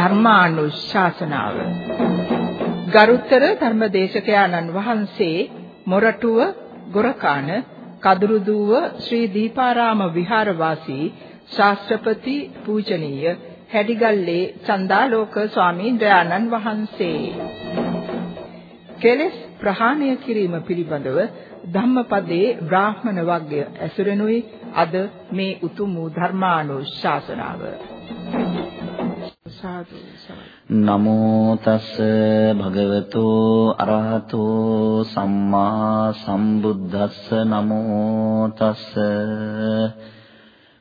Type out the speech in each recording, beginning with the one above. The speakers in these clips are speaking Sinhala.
ධර්මානුශාසනාව. ගරුතර ධර්මදේශකයාණන් වහන්සේ මොරටුව ගොරකාන කදුරුදුව ශ්‍රී දීපාරාම විහාරවාසී ශාස්ත්‍රපති පූජනීය හැඩිගල්ලේ චන්දාලෝක ස්වාමීන්ද්‍රයාණන් වහන්සේ. කෙලස් ප්‍රහාණය කිරීම පිළිබඳව ධම්මපදයේ බ්‍රාහ්මණ වර්ගය ඇසුරෙනුයි අද මේ උතුම් වූ ධර්මානුශාසනාව. නමෝ තස් භගවතෝ අරහතෝ සම්මා සම්බුද්දස්ස. නමෝ තස්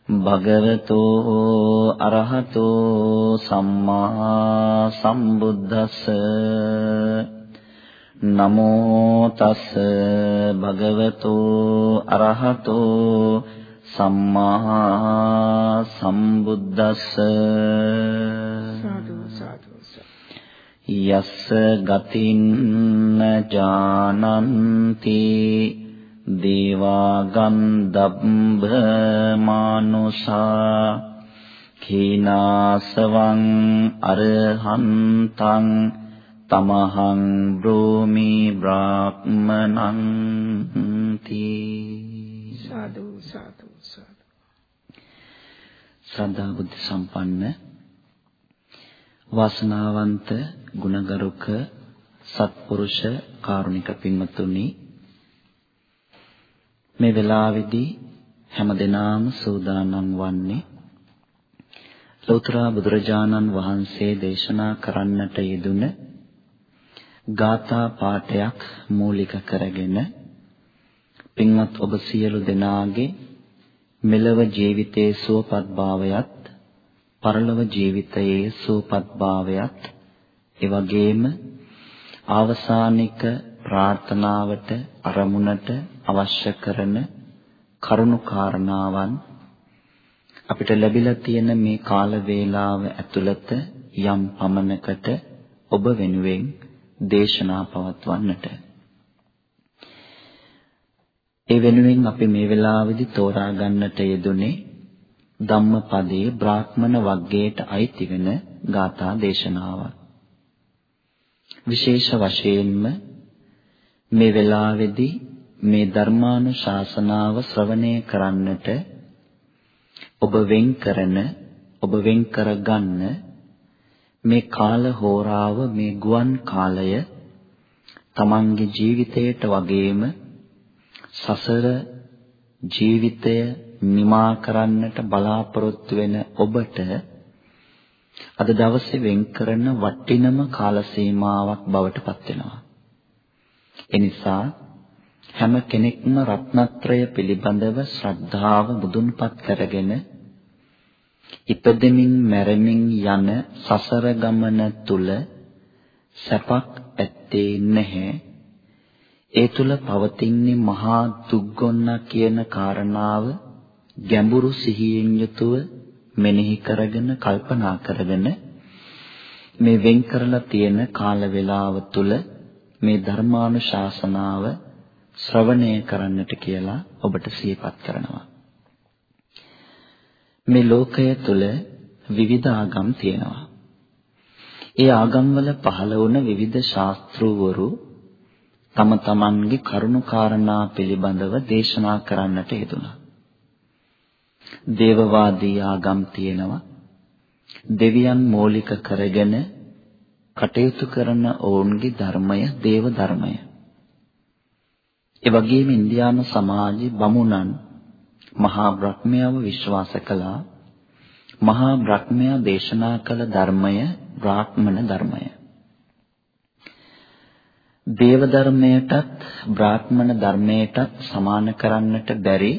භගවතෝ අරහතෝ සම්මා සම්බුද්දස්ස. නමෝ තස් භගවතෝ අරහතෝ සම්මා සම්බුද්දස්ස සාදු සාදු යස්ස ගතින් ජානන්ති දේවා ගන්ධබ්බ මානුසා කීනාසවං අරහන්තං තමහං බ්‍රෝමි බ්‍රාහ්මනං තී සාදු සාදු සාදු ශ්‍රද්ධා බුද්ධ සම්පන්න වාසනාවන්ත ගුණගරුක සත්පුරුෂ කාරුණික පින්වත්තුනි මේ වෙලාවේදී හැමදෙනාම සූදානම් වන්නේ ලෞතර බුදුරජාණන් වහන්සේ දේශනා කරන්නට යෙදුන ගාථා පාඨයක් මූලික කරගෙන පින්වත් ඔබ සියලු දෙනාගේ මෙලව ජීවිතයේ සුවපත් භාවයත් පරලොව ජීවිතයේ සුවපත් භාවයත් එවැගේම ආවසානික ප්‍රාර්ථනාවට අරමුණට අවශ්‍ය කරන කරුණු කාරණාවන් අපිට ලැබිලා තියෙන මේ කාල වේලාව ඇතුළත යම් පමණකට ඔබ වෙනුවෙන් දේශනා පවත්වන්නට. ඒ වෙනුවෙන් අපි මේ වෙලාවේදී තෝරා ගන්නට යෙදුනේ ධම්මපදයේ බ්‍රාහ්මණ වග්ගයට අයිති වෙන ගාථා දේශනාවක්. විශේෂ වශයෙන්ම මේ වෙලාවේදී මේ ධර්මානුශාසනාව ශ්‍රවණය කරන්නට ඔබ වෙන් කරන ඔබ වෙන් කරගන්න මේ කාල හෝරාව මේ ගුවන් කාලය තමන්ගේ ජීවිතයට වගේම සසර ජීවිතය නිමා කරන්නට බලාපොරොත්තු වෙන ඔබට අද දවසේ වෙන් කරන වටිනම කාල සීමාවක් බවට පත් වෙනවා. එනිසා හැම කෙනෙක්ම රත්නත්‍රය පිළිබඳව ශ්‍රද්ධාව මුදුන්පත් කරගෙන ඉපදෙමින් මැරෙමින් යන සසර ගමන තුල සැපක් ඇත්තේ නැහැ. ඒ තුල පවතින්නේ මහා දුක්ගොන්නක් කියන කාරණාව ගැඹුරු සිහියෙන් යුතුව මෙනෙහි කරගෙන කල්පනා කරගෙන මේ වෙන් කරලා තියෙන කාල වේලාව තුල මේ ධර්මානුශාසනාව ශ්‍රවණය කරන්නට කියලා ඔබට සිහිපත් කරනවා. මේ ලෝකය තුල විවිධ ආගම් තියෙනවා. ඒ ආගම්වල පහළ වුණ විවිධ ශාස්ත්‍රූවරු තම තමන්ගේ කරුණු කාරණා පිළිබඳව දේශනා කරන්නට යෙදුණා. දේවවාදී ආගම් තියෙනවා. දෙවියන් මූලික කරගෙන කටයුතු කරන ඔවුන්ගේ ධර්මය දේව ධර්මය. ඒ වගේම ඉන්දියානු සමාජයේ බමුණන් මහා බ්‍රහ්මයාව විශ්වාස කළා. මහා බ්‍රහ්මයා දේශනා කළ ධර්මය බ්‍රාහ්මණ ධර්මය. දේව ධර්මයටත් බ්‍රාහ්මණ ධර්මයටත් සමාන කරන්නට බැරි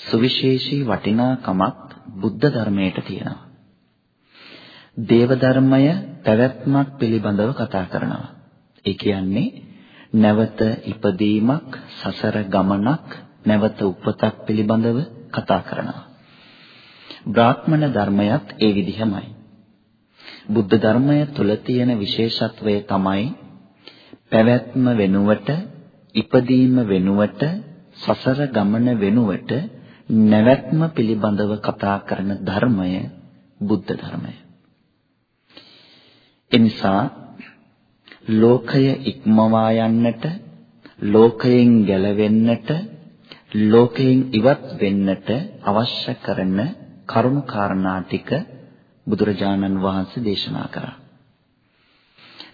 සුවිශේෂී වටිනාකමක් බුද්ධ ධර්මයට තියෙනවා. දේව ධර්මය පැවැත්මක් පිළිබඳව කතා කරනවා. ඒ කියන්නේ නැවත ඉපදීමක්, සසර ගමනක්, නැවත උපතක් පිළිබඳව කතා කරනවා. බ්‍රාහ්මණ ධර්මයත් ඒ විදිහමයි. බුද්ධ ධර්මය තුල තියෙන විශේෂත්වය තමයි පැවැත්ම වෙනුවට, ඉපදීම වෙනුවට, සසර ගමන වෙනුවට නැවැත්ම පිළිබඳව කතා කරන ධර්මය බුද්ධ ධර්මය. එනිසා ලෝකය ඉක්මවා යන්නට ලෝකයෙන් ගැලවෙන්නට ලෝකයෙන් ඉවත් වෙන්නට අවශ්‍ය කරන කරුණු කාරණා ටික බුදුරජාණන් වහන්සේ දේශනා කරා.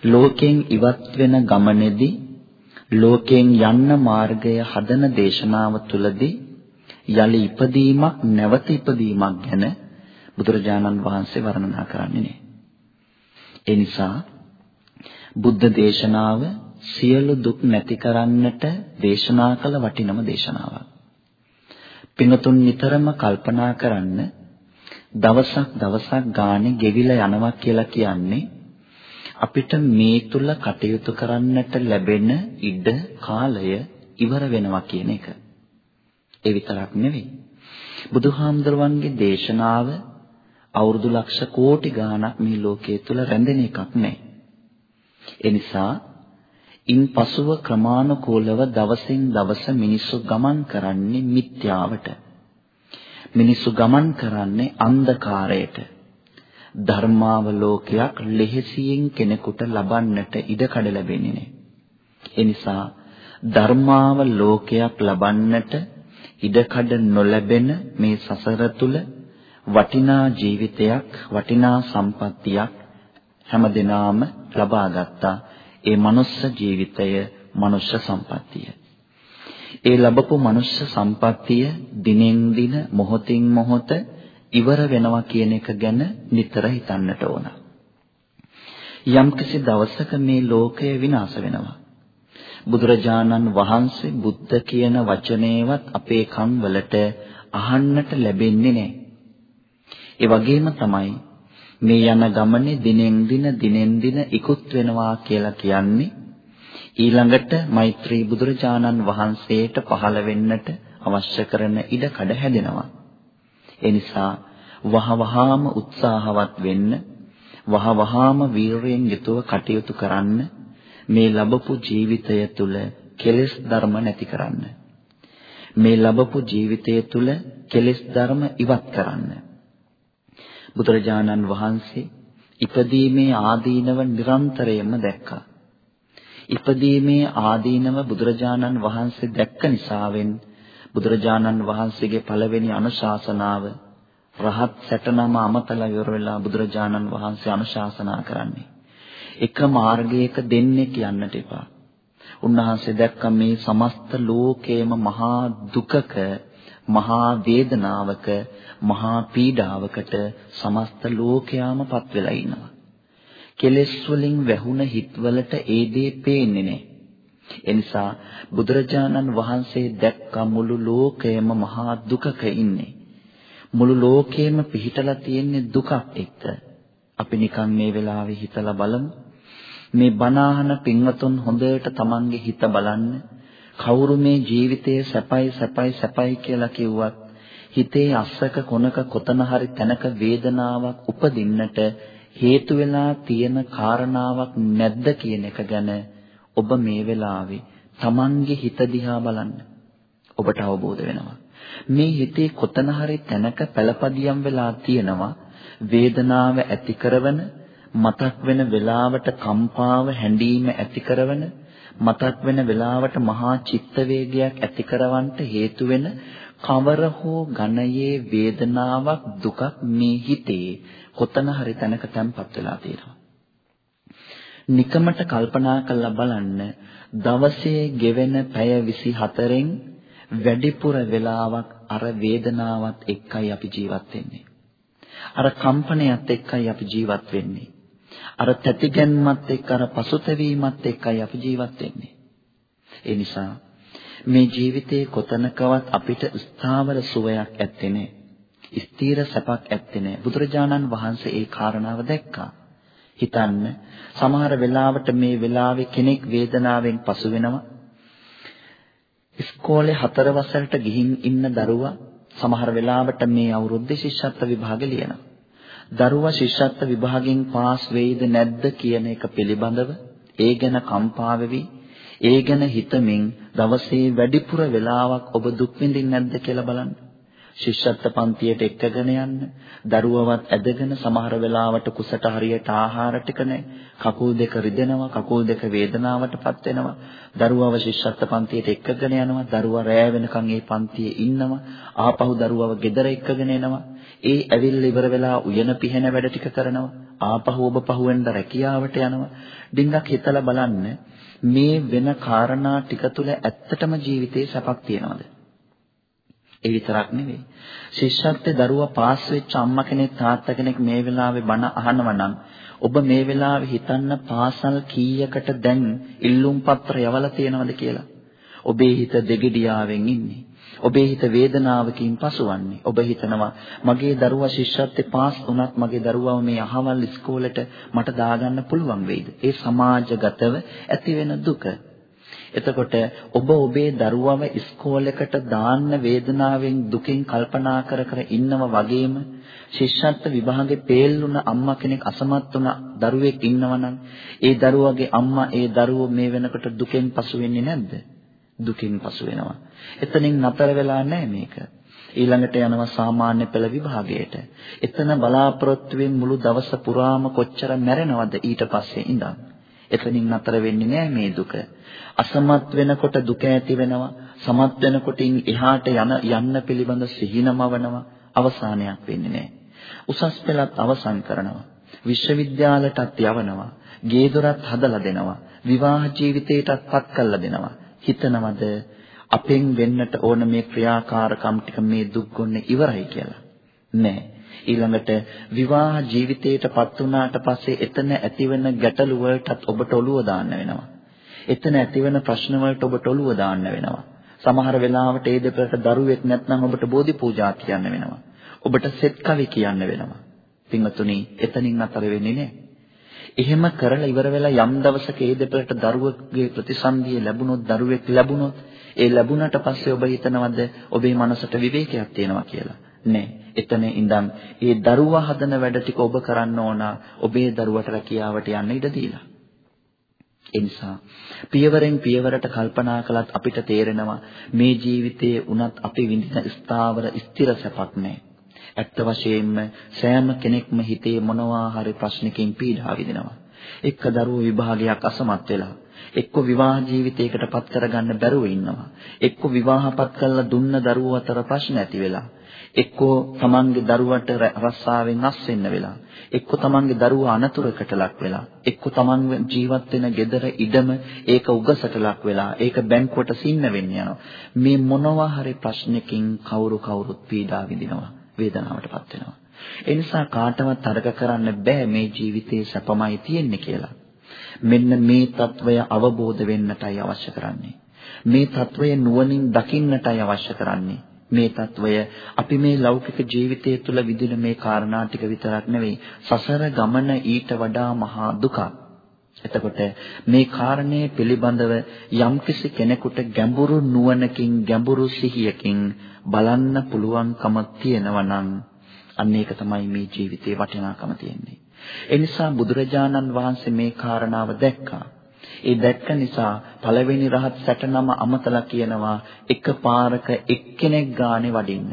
ලෝකයෙන් ඉවත් වෙන ගමනේදී ලෝකයෙන් යන්න මාර්ගය හදන දේශනාව තුළදී යලි ඉපදීමක් නැවත ඉපදීමක් ගැන බුදුරජාණන් වහන්සේ වර්ණනා කරන්නේ නේ. ඒ නිසා බුද්ධ දේශනාව සියලු දුක් නැති කරන්නට දේශනා කළ වටිනම දේශනාවක්. පිනතුන් නිතරම කල්පනා කරන්න දවසක් දවසක් ගානේ ගෙවිලා යනවා කියලා කියන්නේ අපිට මේ තුල කටයුතු කරන්නට ලැබෙන ඉඩ කාලය ඉවර වෙනවා කියන එක. ඒ විතරක් නෙවෙයි. බුදුහාමුදුරුවන්ගේ දේශනාව අවුරුදු ලක්ෂ කෝටි ගාණක් මේ ලෝකයේ තුල රැඳෙන එකක් නෑ. ඒ නිසා ඉන් පසුව ක්‍රමානුකූලව දවසින් දවස මිනිස්සු ගමන් කරන්නේ මිත්‍යාවට. මිනිස්සු ගමන් කරන්නේ අන්ධකාරයට. ධර්මාවලෝකයක් ලෙහෙසියෙන් කෙනෙකුට ලබන්නට ඉඩකඩ ලැබෙන්නේ නැහැ. ඒ නිසා ධර්මාවලෝකයක් ලබන්නට ඉඩකඩ නොලැබෙන මේ සසර තුල වටිනා ජීවිතයක් වටිනා සම්පත්තියක් හැමදෙනාම ලබා ගත්තා. ඒ මනුස්ස ජීවිතය මනුෂ්‍ය සම්පත්තිය. ඒ ලැබපු මනුෂ්‍ය සම්පත්තිය දිනෙන් දින මොහොතින් මොහොත ඉවර වෙනවා කියන එක ගැන නිතර හිතන්නට ඕන. යම්කිසි දවසක මේ ලෝකය විනාශ වෙනවා. බුදුරජාණන් වහන්සේ බුද්ධ කියන වචනේවත් අපේ කන් වලට අහන්නට ලැබෙන්නේ නැහැ. ඒ වගේම තමයි මේ යන ගමනේ දිනෙන් දින දිනෙන් දින ඉක්ුත් වෙනවා කියලා කියන්නේ ඊළඟට මෛත්‍රී බුදුරජාණන් වහන්සේට පහළ වෙන්නට අවශ්‍ය කරන ඉඩ කඩ හැදෙනවා. ඒ නිසා වහවහාම උත්සාහවත් වෙන්න වහවහාම වීරයෙන් යුතුව කටයුතු කරන්න මේ ලැබපු ජීවිතය තුළ කෙලෙස් ධර්ම නැති කරන්න මේ ලැබපු ජීවිතය තුළ කෙලෙස් ධර්ම ඉවත් කරන්න. බුදුරජාණන් වහන්සේ ඉපදීමේ ආදීනව නිරන්තරයෙන්ම දැක්කා. ඉපදීමේ ආදීනව බුදුරජාණන් වහන්සේ දැක්ක නිසාවෙන් බුදුරජාණන් වහන්සේගේ පළවෙනි අනුශාසනාව රහත් සැටනම අමතලා ඉවර වෙලා බුදුරජාණන් වහන්සේ අනුශාසනා කරන්නේ එක මාර්ගයක දෙන්නේ කියන්නට එපා. උන්වහන්සේ දැක්ක මේ සමස්ත ලෝකයේම මහා දුකක මහා වේදනාවක මහා පීඩාවකට සමස්ත ලෝකයාම පත් වෙලා ඉන්නවා. කෙලෙස් වලින් වැහුණ හිත්වලට ඒ දේ පේන්නේ නැහැ. එනිසා බුදුරජාණන් වහන්සේ දැක්ක මුළු ලෝකයම මහා දුකක ඉන්නේ. මුළු ලෝකෙම පිහිටලා තියෙන්නේ දුකක් එක්ක. අපි නිකන් මේ වෙලාවේ හිතලා බලමු. මේ බණාහන පින්වතුන් හොඳට Tamange හිත බලන්න. කවුරු මේ ජීවිතයේ සැපයි සැපයි සැපයි කියලා කිව්වත් හිතේ අස්සක කොනක කොතන හරි තැනක වේදනාවක් උපදින්නට හේතු වෙලා තියෙන කාරණාවක් නැද්ද කියන එක ගැන ඔබ මේ වෙලාවේ Tamange හිත දිහා බලන්න. ඔබට අවබෝධ වෙනවා. මේ හිතේ කොතන හරි තැනක පළපදියම් වෙලා තියෙනවා වේදනාව ඇති කරන මතක් වෙන වෙලාවට කම්පාව හැඬීම ඇති කරන මතක් වෙන වෙලාවට මහා චිත්ත වේගයක් ඇති කරවන්නට හේතු වෙන කවර හෝ ඝනයේ වේදනාවක් දුකක් මේ හිතේ කොතන හරි තැනක තැම්පත් වෙලා තියෙනවා. නිකමට කල්පනා කරලා බලන්න දවසේ ගෙවෙන පැය 24න් වැඩිපුර වෙලාවක් අර වේදනාවත් එක්කයි අපි ජීවත් වෙන්නේ. අර කම්පනයත් එක්කයි අපි ජීවත් වෙන්නේ. අර තැතිගැන්මත් එක්ක අර පසුතැවීමත් එක්කයි අපි ජීවත් වෙන්නේ. ඒ නිසා මේ ජීවිතේ කොතනකවත් අපිට ස්ථාවර සුවයක් ඇත්තේ නැහැ. ස්ථීර සැපක් ඇත්තේ නැහැ. බුදුරජාණන් වහන්සේ ඒ කාරණාව දැක්කා. හිතන්න සමහර වෙලාවට මේ වෙලාවේ කෙනෙක් වේදනාවෙන් පසු වෙනවා ඉස්කෝලේ හතර වසරට ගිහින් ඉන්න දරුවා සමහර වෙලාවට මේ අවුරුද්දේ ශිෂ්‍යත්ව විභාගෙ ලියනවා. දරුවා ශිෂ්‍යත්ව විභාගෙන් පාස් වෙයිද නැද්ද කියන එක පිළිබඳව ඒ ගැන කම්පා වෙවි ඒ ගැන හිතමින් දවසේ වැඩිපුර වෙලාවක් ඔබ දුක් විඳින්නේ නැද්ද කියලා බලන්න. ශිෂ්‍යත්ව පන්තියට එක්කගෙන යන්න දරුවවත් ඇදගෙන සමහර වෙලාවට කුසට හරියට ආහාර ටික කකුල් දෙක රිදෙනවා කකුල් දෙක වේදනාවටපත් වෙනවා. දරුවව ශිෂ්‍යත්ව පන්තියට එක්කගෙන යනවා දරුවා රෑ වෙනකන් ඒ පන්තියේ ඉන්නවා. ආපහු දරුවව ගෙදර එක්කගෙන එනවා. ඒ ඇවිල්ලා ඉවර වෙලා උයන පිහෙන වැඩ ටික කරනවා. ආපහු ඔබ පහුවෙන්ද රැකියාවට යනවා. ඩිංගක් හිතලා බලන්න මේ වෙන කාරණා ටික තුල ඇත්තටම ජීවිතේ සැපක් තියනවද? ඒ විතරක් නෙවෙයි. ශිෂ්‍යත්වයේ දරුවා පාස් වෙච්ච අම්මා කෙනෙක් තාත්තා කෙනෙක් මේ වෙලාවේ බණ අහනවා නම් ඔබ මේ වෙලාවේ හිතන්න පාසල් කීයකට දැන් ඉල්ලුම් පත්‍ර යවලා තියෙනවද කියලා. ඔබේ හිත දෙගිඩියාවෙන් ඉන්නේ. ඔබේ හිත වේදනාවකින් පසුවන්නේ. ඔබ හිතනවා මගේ දරුවා ශිෂ්‍යත්වයේ පාස් වුණත් මගේ දරුවව මේ අහවල් ඉස්කෝලේට මට දාගන්න පුළුවන් වෙයිද? ඒ සමාජගතව ඇති වෙන දුක. එතකොට ඔබ ඔබේ දරුවව ඉස්කෝලේකට දාන්න වේදනාවෙන් දුකින් කල්පනා කර කර ඉන්නව වගේම ශිෂ්‍යත්ව විභාගේ පේල්ුණ අම්මා කෙනෙක් අසමත් වුණ දරුවෙක් ඉන්නවනම් ඒ දරුවගේ අම්මා ඒ දරුවෝ මේ වෙනකොට දුකෙන් පසු වෙන්නේ නැද්ද? දුකින් පසු වෙනවා. එතනින් නතර වෙලා නැහැ මේක. ඊළඟට යනවා සාමාන්‍ය පෙළ විභාගයට. එතන බලාපොරොත්තු මුළු දවස පුරාම කොච්චර මැරෙනවද ඊට පස්සේ ඉඳන්. එතනින් නතර වෙන්නේ නැහැ මේ දුක. අසමත් වෙනකොට දුක ඇති වෙනවා. සමත් වෙනකොට එහාට යන යන්න පිළිබඳ සිහිනමවනවා. අවසානයක් වෙන්නේ නැහැ. උසස් පෙළත් අවසන් කරනවා. විශ්වවිද්‍යාලයටත් යවනවා. ගේ දොරත් හදලා දෙනවා. විවාහ ජීවිතයටත් පත් කරලා දෙනවා. හිතනවද අපෙන් වෙන්නට ඕන මේ ක්‍රියාකාරකම් ටික මේ දුක් ගොන්නේ ඉවරයි කියලා? නෑ. ඊළඟට විවාහ ජීවිතයටපත් වුණාට පස්සේ එතන ඇතිවෙන ගැටලු වලටත් ඔබට ඔළුව දාන්න වෙනවා. එතන ඇතිවෙන ප්‍රශ්න වලට ඔබට ඔළුව දාන්න වෙනවා. සමහර වෙලාවට ඒ දෙපළට දරුවෙක් නැත්නම් ඔබට බෝධි පූජා කියන්න වෙනවා. ඔබට සෙත් කවි කියන්න වෙනවා. පින්වතුනි, එතනින් අතර වෙන්නේ නැහැ. එහෙම කරලා ඉවර වෙලා යම් දවසක ඒ දෙපළට දරුවෙක්ගේ ප්‍රතිසන්දිය ලැබුණොත් දරුවෙක් ලැබුණොත් ඒ ලැබුණට පස්සේ ඔබ හිතනවද ඔබේ මනසට විවේකයක් තියෙනවා කියලා? නෑ. එතන ඉඳන් ඒ දරුවා හදන වැඩ ටික ඔබ කරන්න ඕන ඔබේ දරුවට රැකියාවට යන්න ඉඩ දීලා. ඒ නිසා පියවරෙන් පියවරට කල්පනා කළත් අපිට තේරෙනවා මේ ජීවිතයේ උනත් අපි විඳින ස්ථාවර ස්ථිර සැපක් නැහැ. ඇත්ත වශයෙන්ම සෑම කෙනෙක්ම හිතේ මොනවා හරි ප්‍රශ්නකින් පීඩා විඳිනවා. එක්ක දරුවෝ විභාගයක් අසමත් වෙලා එක්ක විවාහ ජීවිතයකට පත් කරගන්න බැරුව ඉන්නවා. එක්ක විවාහපත් කළා දුන්න දරුවෝ අතර ප්‍රශ්න ඇති වෙලා. එක්කෝ තමන්ගේ දරුවට රස්සාවෙන් අස් වෙන්න වෙලා එක්කෝ තමන්ගේ දරුවා අනතුරකට ලක් වෙලා එක්කෝ තමන් ජීවත් වෙන gedara ඉඩම ඒක උගසට ලක් වෙලා ඒක බැංකුවට සින්න වෙන්න යනවා. මේ මොනවා හරි ප්‍රශ්නකින් කවුරු කවුරුත් පීඩා විඳිනවා වේදනාවටපත් වෙනවා. ඒ නිසා කාටවත් තරක කරන්න බෑ මේ ජීවිතේ සැපමයි තියෙන්නේ කියලා. මෙන්න මේ తත්වය අවබෝධ වෙන්නටයි අවශ්‍ය කරන්නේ. මේ తත්වය නුවණින් දකින්නටයි අවශ්‍ය කරන්නේ. මේ తত্ত্বය අපි මේ ලෞකික ජීවිතය තුළ විඳින මේ කාරණා ටික විතරක් නෙවෙයි සසර ගමන ඊට වඩා මහා දුකක්. එතකොට මේ කාරණේ පිළිබඳව යම්කිසි කෙනෙකුට ගැඹුරු නුවණකින් ගැඹුරු සිහියකින් බලන්න පුළුවන්කම තියෙනවා නම් අන්න ඒක තමයි මේ ජීවිතේ වටිනාකම තියෙන්නේ. එනිසා බුදුරජාණන් වහන්සේ මේ කාරණාව දැක්කා. ඒ දැක්ක නිසා පළවෙනි රහත් සැටනම අමතලා කියනවා එකපාරක එක්කෙනෙක් ගානේ වඩින්න.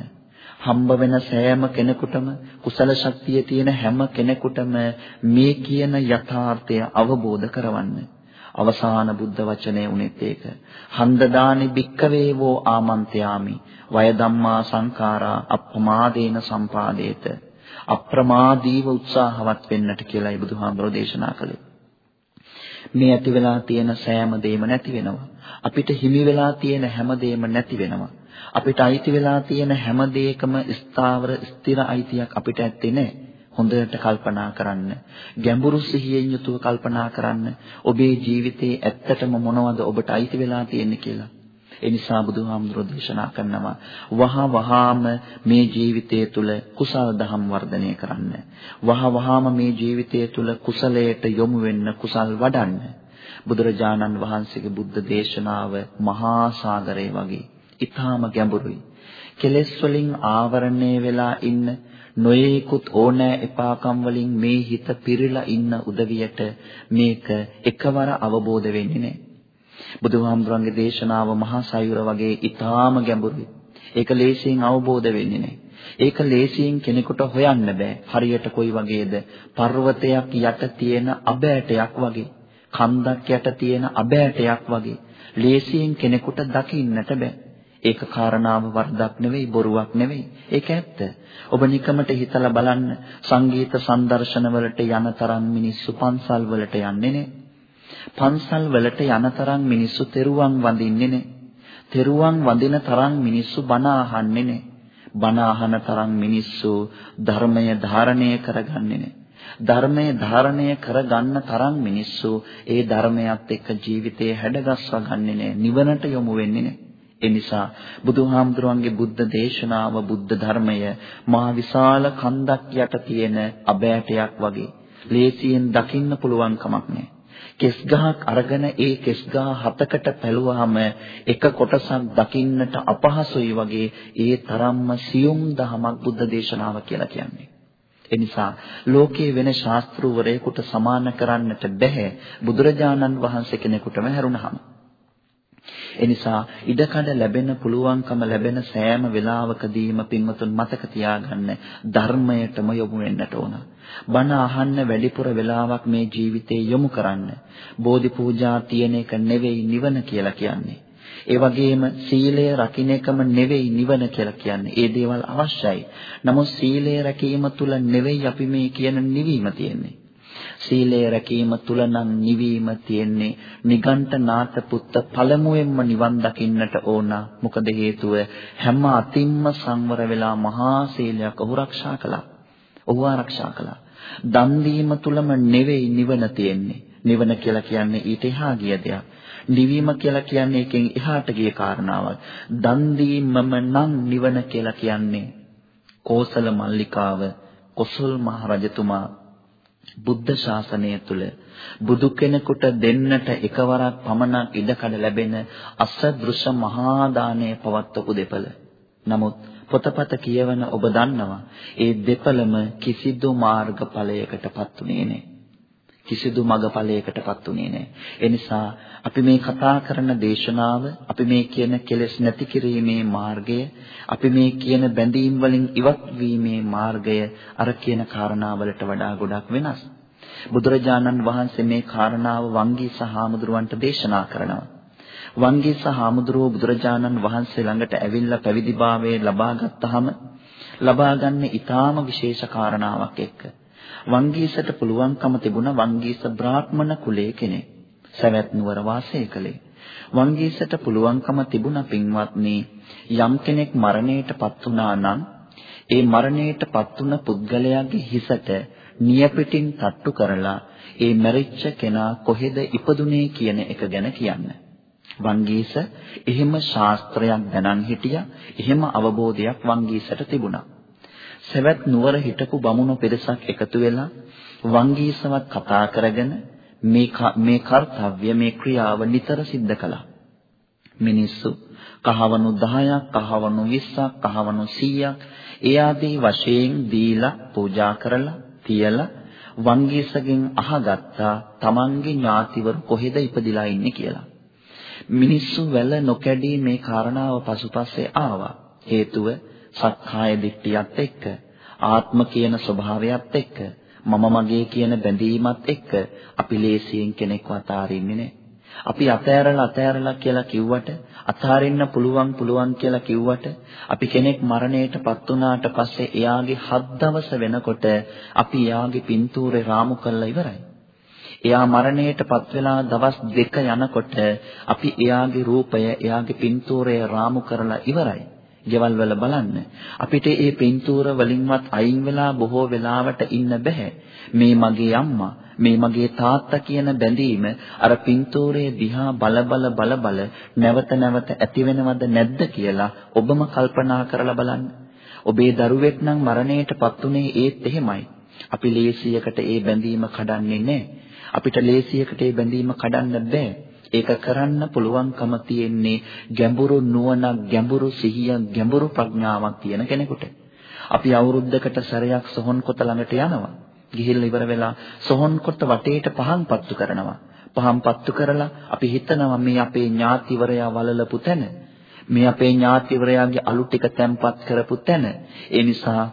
හම්බ වෙන සෑම කෙනෙකුටම කුසල ශක්තිය තියෙන හැම කෙනෙකුටම මේ කියන යථාර්ථය අවබෝධ කරවන්න. අවසාන බුද්ධ වචනය උනේත් ඒක. හන්දදානි භික්කවේවෝ ආමන්ත්‍යාමි. වය ධම්මා සංඛාරා අප්‍රමාදේන සම්පාදේත. අප්‍රමාදීව උත්සාහවත් වෙන්නට කියලායි බුදුහාමුදුරෝ දේශනා කළේ. මේ ඇති වෙලා තියෙන සෑම දෙයක්ම නැති වෙනවා. අපිට හිමි වෙලා තියෙන හැම දෙයක්ම නැති වෙනවා. අපිට අයිති වෙලා තියෙන හැම දෙයකම ස්ථාවර ස්ථිර අයිතියක් අපිට ඇත්තේ නැහැ. හොඳට කල්පනා කරන්න. ගැඹුරු සිහියෙන් යුතුව කල්පනා කරන්න. ඔබේ ජීවිතේ ඇත්තටම මොනවද ඔබට අයිති වෙලා තියෙන්නේ කියලා. ඒ නිසා බුදුහාමුදුරෝ දේශනා කරනවා වහ වහාම මේ ජීවිතය තුළ කුසල් දහම් වර්ධනය කරන්න. වහ වහාම මේ ජීවිතය තුළ කුසලයට යොමු වෙන්න කුසල් වඩන්න. බුදුරජාණන් වහන්සේගේ බුද්ධ දේශනාව මහා සාගරය වගේ ඊටාම ගැඹුරුයි. කෙලෙස් වලින් ආවරණය වෙලා ඉන්න නොයේකුත් ඕනෑ එපාකම් වලින් මේ හිත පිරීලා ඉන්න උදවියට මේක එකවර අවබෝධ වෙන්නේ නැහැ. බුදුහාමුදුරන්ගේ දේශනාව මහා සයුර වගේ ඊටාම ගැඹුරුයි. ඒක ලේසියෙන් අවබෝධ වෙන්නේ නැහැ. ඒක ලේසියෙන් කෙනෙකුට හොයන්න බෑ. හරියට කොයි වගේද? පර්වතයක් යට තියෙන අබෑටයක් වගේ. කන්දක් යට තියෙන අබෑටයක් වගේ. ලේසියෙන් කෙනෙකුට දකින්නට බෑ. ඒක කාරණාව වරදක් නෙවෙයි බොරුවක් නෙවෙයි. ඒක ඇත්ත. ඔබ නිකමට හිතලා බලන්න සංගීත සංදර්ශන වලට යන තරම් මිනිස්සු පන්සල් වලට යන්නේ නේ. පන්සල් වලට යන තරම් මිනිස්සු තෙරුවන් වඳින්නේ නේ. තෙරුවන් වඳින තරම් මිනිස්සු බණ අහන්නේ නේ. බණ අහන තරම් මිනිස්සු ධර්මය ධාරණය කරගන්නේ නේ. ධර්මය ධාරණය කරගන්න තරම් මිනිස්සු ඒ ධර්මයත් එක්ක ජීවිතේ හැඩගස්වා ගන්නෙ නේ. නිවනට යොමු වෙන්නේ නේ. ඒ නිසා බුදුහාමුදුරන්ගේ බුද්ධ දේශනාව බුද්ධ ධර්මය මහා විශාල කන්දක් යට තියෙන අබෑටයක් වගේ ලේසියෙන් දකින්න පුළුවන් කමක් නැහැ. කෙස් ගහක් අරගෙන ඒ කෙස් ගහ හතකට පැලුවාම එක කොටසක් දකින්නට අපහසුයි වගේ ඒ තරම්ම සියුම් දහමක් බුද්ධ දේශනාව කියලා කියන්නේ. එනිසා ලෝකයේ වෙන ශාස්ත්‍රූවරයෙකුට සමාන කරන්නට බැහැ බුදුරජාණන් වහන්සේ කෙනෙකුටම හැරුණාම. එනිසා ඉඩකඩ ලැබෙන පුළුවන්කම ලැබෙන සෑම වෙලාවකදීම පින්වතුන් මතක තියාගන්න ධර්මයටම යොමු වෙන්නට ඕන. බණ අහන්න වැඩිපුර වෙලාවක් මේ ජීවිතේ යොමු කරන්න. බෝධි පූජා තියෙන එක නෙවෙයි නිවන කියලා කියන්නේ. ඒ වගේම සීලය රකින්න එකම නෙවෙයි නිවන කියලා කියන්නේ. ඒ දේවල් අවශ්‍යයි. නමුත් සීලය රැකීම තුල නෙවෙයි අපි මේ කියන නිවීම තියෙන්නේ. සීලය රැකීම තුල නම් නිවීම තියෙන්නේ. නිගණ්ඨනාත පුත්ත පළමුවෙන්ම නිවන් දකින්නට ඕන. මොකද හේතුව? හැම අතින්ම සංවර වෙලා මහා සීලයක් ඔහු ආරක්ෂා කළා. ඔහු ආරක්ෂා කළා. දන් දීම තුලම නෙවෙයි නිවන තියෙන්නේ. නිවන කියලා කියන්නේ ඊට එහා ගිය දෙයක්. නිවීම කියලා කියන්නේ එකෙන් එහාට ගිය කාරණාවක්. දන් දීමම නම් නිවන කියලා කියන්නේ කෝසල මල්ලිකාව කොසල් මහ රජතුමා බුද්ධ ශාසනය තුල බුදු කෙනෙකුට දෙන්නට එකවරක් පමණක් ඉඩකඩ ලැබෙන අසදෘශ්‍ය මහා දාණය පවත්වපු දෙපළ. නමුත් පොතපත කියවන ඔබ දන්නවා ඒ දෙපළම කිසිදු මාර්ගඵලයකටපත් උනේ නැහැ. කිසිදු මගඵලයකටපත් උනේ නැහැ. ඒ නිසා අපි මේ කතා කරන දේශනාව අපි මේ කියන කෙලෙස් නැති කිරීමේ මාර්ගය අපි මේ කියන බැඳීම් වලින් ඉවත් වීමේ මාර්ගය අර කියන කාරණාවලට වඩා ගොඩක් වෙනස්. බුදුරජාණන් වහන්සේ මේ කාරණාව වංගීස හාමුදුරුවන්ට දේශනා කරනවා. වංගීස හාමුදුරුව බුදුරජාණන් වහන්සේ ළඟට ඇවිල්ලා පැවිදිභාවයේ ලබා ගත්තාම ලබා ගන්න ඊටාම විශේෂ කාරණාවක් එක්ක. වංගීසට පුළුවන්කම තිබුණා වංගීස බ්‍රාහ්මණ කුලයේ කෙනෙක්. සවැත් නුවර වාසය කළේ. වංගීසට පුළුවන්කම තිබුණ පින්වත්නි යම් කෙනෙක් මරණයටපත් වුණා නම් ඒ මරණයටපත් වුණ පුද්ගලයාගේ හිසට නියපිටින් තට්ටු කරලා ඒ මැරිච්ච කෙනා කොහෙද ඉපදුනේ කියන එක ගැන කියන්න. වංගීස එහෙම ශාස්ත්‍රයක් දැනන් හිටියා එහෙම අවබෝධයක් වංගීසට තිබුණා. සවැත් නුවර හිටපු බමුණු පිරිසක් එකතු වෙලා වංගීසවත් කතා කරගෙන මේ මේ කාර්යය මේ ක්‍රියාව නිතර සිද්ධ කළා. මිනිස්සු කහවණු 10ක්, කහවණු 20ක්, කහවණු 100ක් ඒ ආදී වශයෙන් දීලා පූජා කරලා තියලා වංගීසගෙන් අහගත්තා තමන්ගේ ඥාතිවරු කොහෙද ඉපදිලා ඉන්නේ කියලා. මිනිස්සු වැල නොකැඩී මේ කාරණාව පසුපස්සේ ආවා. හේතුව සක්කාය දිට්ඨියත් එක්ක ආත්ම කියන ස්වභාවයත් එක්ක මම මගේ කියන බැඳීමත් එක්ක අපි ලේසියෙන් කෙනෙක්ව අතාරින්නේ නැහැ. අපි අතෑරලා අතෑරලා කියලා කිව්වට අතාරින්න පුළුවන් පුළුවන් කියලා කිව්වට අපි කෙනෙක් මරණයටපත් වුණාට පස්සේ එයාගේ හත් දවස වෙනකොට අපි එයාගේ පින්තූරේ රාමු කරලා ඉවරයි. එයා මරණයටපත් වෙලා දවස් දෙක යනකොට අපි එයාගේ රූපය එයාගේ පින්තූරය රාමු කරලා ඉවරයි. ගෙවල් වල බලන්න. අපිට මේ පින්තූර වලින්වත් අයින් වෙලා බොහෝ වෙලාවට ඉන්න බෑ. මේ මගේ අම්මා, මේ මගේ තාත්තා කියන බැඳීම අර පින්තූරයේ දිහා බල බල බල බල නැවත නැවත ඇති වෙනවද නැද්ද කියලා ඔබම කල්පනා කරලා බලන්න. ඔබේ දරුවෙක් නම් මරණයටපත් උනේ ඒත් එහෙමයි. අපි ලේසියකට ඒ බැඳීම කඩන්නේ නැහැ. අපිට ලේසියකට ඒ බැඳීම කඩන්න බෑ. ඒක කරන්න පුළුවන්කම තියෙන්නේ ගැඹුරු නුවණක්, ගැඹුරු සිහියක්, ගැඹුරු ප්‍රඥාවක් තියෙන කෙනෙකුට. අපි අවුරුද්දකට සැරයක් සොහොන් කොත ළඟට යනවා. ගිහිල්ලා ඉවර වෙලා සොහොන් කොට වටේට පහන් පත්තු කරනවා. පහන් පත්තු කරලා අපි හිතනවා මේ අපේ ඥාතිවරයා වලලපු තැන. මේ අපේ ඥාතිවරයාගේ අලු ටික තැම්පත් කරපු තැන. ඒ නිසා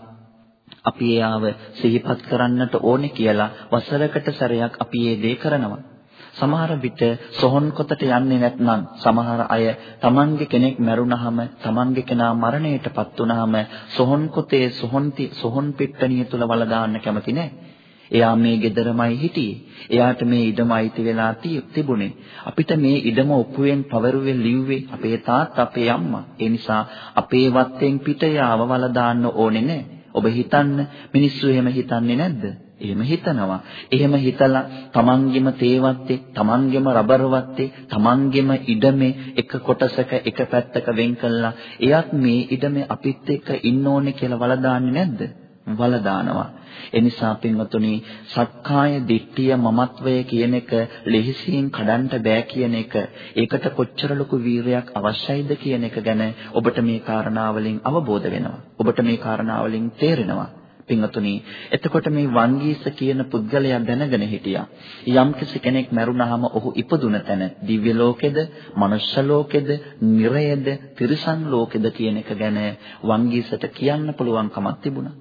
අපි එයාව සිහිපත් කරන්නට ඕනේ කියලා වසරකට සැරයක් අපි මේ දේ කරනවා. සමහර විට සොහොන් කොතට යන්නේ නැත්නම් සමහර අය තමන්ගේ කෙනෙක් මැරුණාම තමන්ගේ කෙනා මරණයටපත් වුණාම සොහොන් කොතේ සොහොන්ති සොහොන් පිට්ටනිය තුල වල දාන්න කැමති නැහැ. එයා මේ ගෙදරමයි හිටියේ. එයාට මේ ඉඩම අයිති වෙලා තිබුණේ. අපිට මේ ඉඩම ඔප්පුවෙන් පවරුවෙන් ලිව්වේ අපේ තාත්තා අපේ අම්මා. ඒ නිසා අපේ වත්තෙන් පිට යාව වල දාන්න ඕනේ නැහැ. ඔබ හිතන්න මිනිස්සු එහෙම හිතන්නේ නැද්ද? එහෙම හිතනවා. එහෙම හිතලා තමන්ගෙම තේවත්තේ, තමන්ගෙම රබර් වත්තේ, තමන්ගෙම ඉඩමේ එක කොටසක එක පැත්තක වෙන් කළා. එයත් මේ ඉඩමේ අපිත් එක්ක ඉන්න ඕනේ කියලා වලදාන්නේ නැද්ද? වලදානවා. එනිසා පින්වතුනි සක්කාය දිට්ඨිය මමත්වය කියන එක ලෙහිසියෙන් කඩන්න බෑ කියන එක ඒකට කොච්චර ලොකු වීරයක් අවශ්‍යයිද කියන එක ගැන ඔබට මේ කාරණාවලින් අවබෝධ වෙනවා. ඔබට මේ කාරණාවලින් තේරෙනවා. පින්වතුනි එතකොට මේ වංගීස කියන පුද්ගලයා දැනගෙන හිටියා. යම්කිසි කෙනෙක් මැරුණාම ඔහු ඉපදුන තැන දිව්‍ය ලෝකෙද මනුෂ්‍ය ලෝකෙද නිරයද තිරිසන් ලෝකෙද කියන එක ගැන වංගීසට කියන්න පුළුවන් කමක් තිබුණා.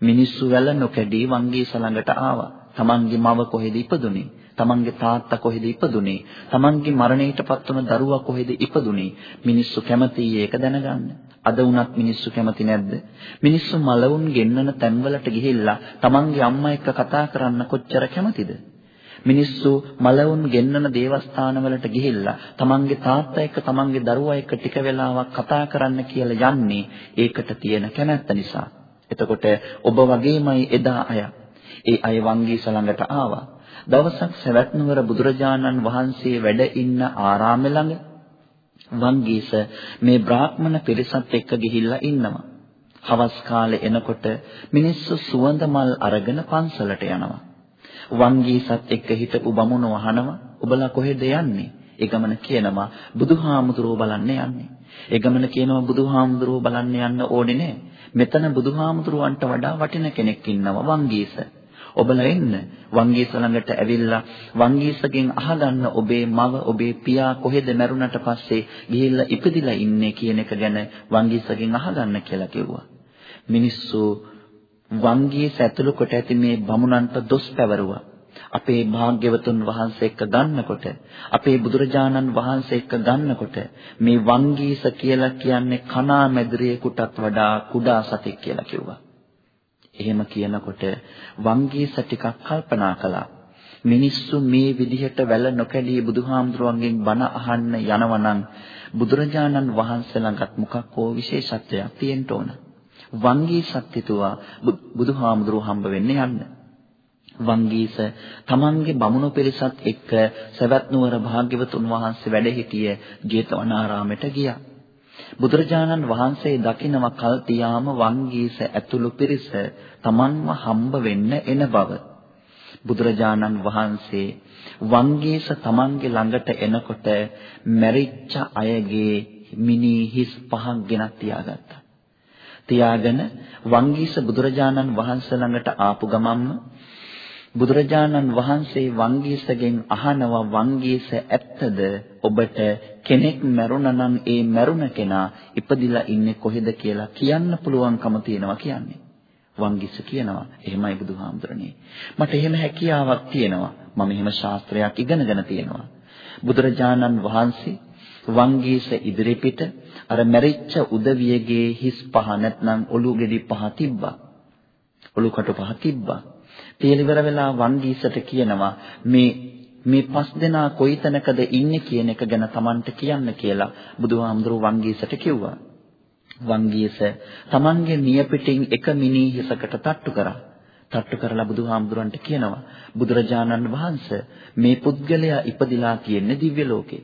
මිනිස්සු වැල නොකැඩී වංගීස ළඟට ආවා. තමන්ගේ මව කොහෙද ඉපදුනේ? තමන්ගේ තාත්තා කොහෙද ඉපදුනේ තමන්ගේ මරණයටපත් වුණ දරුවා කොහෙද ඉපදුනේ මිනිස්සු කැමතියි ඒක දැනගන්න අද වුණත් මිනිස්සු කැමති නැද්ද? මිනිස්සු මලවුන් ගෙන්නන තැන්වලට ගිහිල්ලා තමන්ගේ අම්මා එක්ක කතා කරන්න කොච්චර කැමතිද? මිනිස්සු මලවුන් ගෙන්නන දේවස්ථානවලට ගිහිල්ලා තමන්ගේ තාත්තා එක්ක තමන්ගේ දරුවා එක්ක ටික වෙලාවක් කතා කරන්න කියලා යන්නේ ඒකට තියෙන කැමැත්ත නිසා. එතකොට ඔබ වගේමයි එදා අය. ඒ අය වංගීස ළඟට ආවා. දවසක් සවැත් නුවර බුදුරජාණන් වහන්සේ වැඩ ඉන්න ආරාමේ ළඟ වංගීස මේ බ්‍රාහ්මණ පිරිසත් එක්ක ගිහිල්ලා ඉන්නවා. හවස් කාලේ එනකොට මිනිස්සු සුවඳ මල් අරගෙන පන්සලට යනවා. වංගීසත් එක්ක හිටපු බමුණු අහනවා ඔබලා කොහෙද යන්නේ? ඒ ගමන කියනවා බුදුහාමුදුරුව බලන්න යන්නේ. ඒ ගමන කියනවා බුදුහාමුදුරුව බලන්න යන්න ඕනේ නෑ. මෙතන බුදුහාමුදුරුවන්ට වඩා වටින කෙනෙක් ඉන්නවා වංගීස. ඔබලා එන්න වංගීස ළඟට ඇවිල්ලා වංගීසගෙන් අහගන්න ඔබේ මව ඔබේ පියා කොහෙද මැරුණට පස්සේ ගිහිල්ලා ඉපදිලා ඉන්නේ කියන එක ගැන වංගීසගෙන් අහගන්න කියලා කිව්වා. මිනිස්සු වංගීස ඇතුළු කොට ඇති මේ බමුණන්ට දොස් පැවරුවා. අපේ භාග්‍යවතුන් වහන්සේ එක්ක ගන්නකොට අපේ බුදුරජාණන් වහන්සේ එක්ක ගන්නකොට මේ වංගීස කියලා කියන්නේ කණා මැදිරියෙකුටත් වඩා කුඩා සතෙක් කියලා කිව්වා. එහෙම කියනකොට වංගීස ටිකක් කල්පනා කළා. මිනිස්සු මේ විදිහට වැල නොකැඩී බුදුහාමුදුරුවන්ගෙන් බණ අහන්න යනවනම් බුදුරජාණන් වහන්සේ ළඟත් මොකක් හෝ විශේෂත්වයක් තියෙන්න ඕන. වංගීසත් හිතුවා බුදුහාමුදුරුව හම්බ වෙන්න යන්න. වංගීස තමන්ගේ බමුණු පිරිසත් එක්ක සවැත් නුවර භාග්‍යවතුන් වහන්සේ වැඩ සිටිය ජේතවනාරාමයට ගියා. බුදුරජාණන් වහන්සේ දකිනව කල් තියාම වංගීස ඇතුළු පිරිස තමන්ව හම්බ වෙන්න එන බව බුදුරජාණන් වහන්සේ වංගීස තමන්ගේ ළඟට එනකොට මැරිච්ච අයගේ මිනි හිස් පහක් ගෙනත් තියාගත්තා. තියාගෙන වංගීස බුදුරජාණන් වහන්සේ ළඟට ආපු ගමන්ම බුදුරජාණන් වහන්සේ වංගීසගෙන් අහනවා වංගීස ඇත්තද ඔබට කෙනෙක් මැරුණා නම් ඒ මැරුණ කෙනා ඉපදිලා ඉන්නේ කොහෙද කියලා කියන්න පුළුවන්කම තියෙනවා කියන්නේ. වංගීස කියනවා එහෙමයි බුදුහාමුදුරනේ. මට එහෙම හැකියාවක් තියෙනවා. මම එහෙම ශාස්ත්‍රයක් ඉගෙනගෙන තියෙනවා. බුදුරජාණන් වහන්සේ වංගීස ඉදිරිපිට අර මැරිච්ච උදවියගේ හිස් පහ නැත්නම් ඔලු ගෙඩි පහ තිබ්බා. ඔලු කට පහ තිබ්බා. තේලිවර වෙලා වන්දීසට කියනවා මේ මේ පස් දෙනා කොයිතැනකද ඉන්නේ කියන එක ගැන Tamanට කියන්න කියලා බුදුහාමුදුරුවෝ වංගීසට කිව්වා. වංගීස Tamanගේ නියපිටින් එක මිනී හිසකට තට්ටු කරා. තට්ටු කරලා බුදුහාමුදුරන්ට කියනවා බුදුරජාණන් වහන්සේ මේ පුද්ගලයා ඉපදිලා තියෙන්නේ දිව්‍ය ලෝකේ.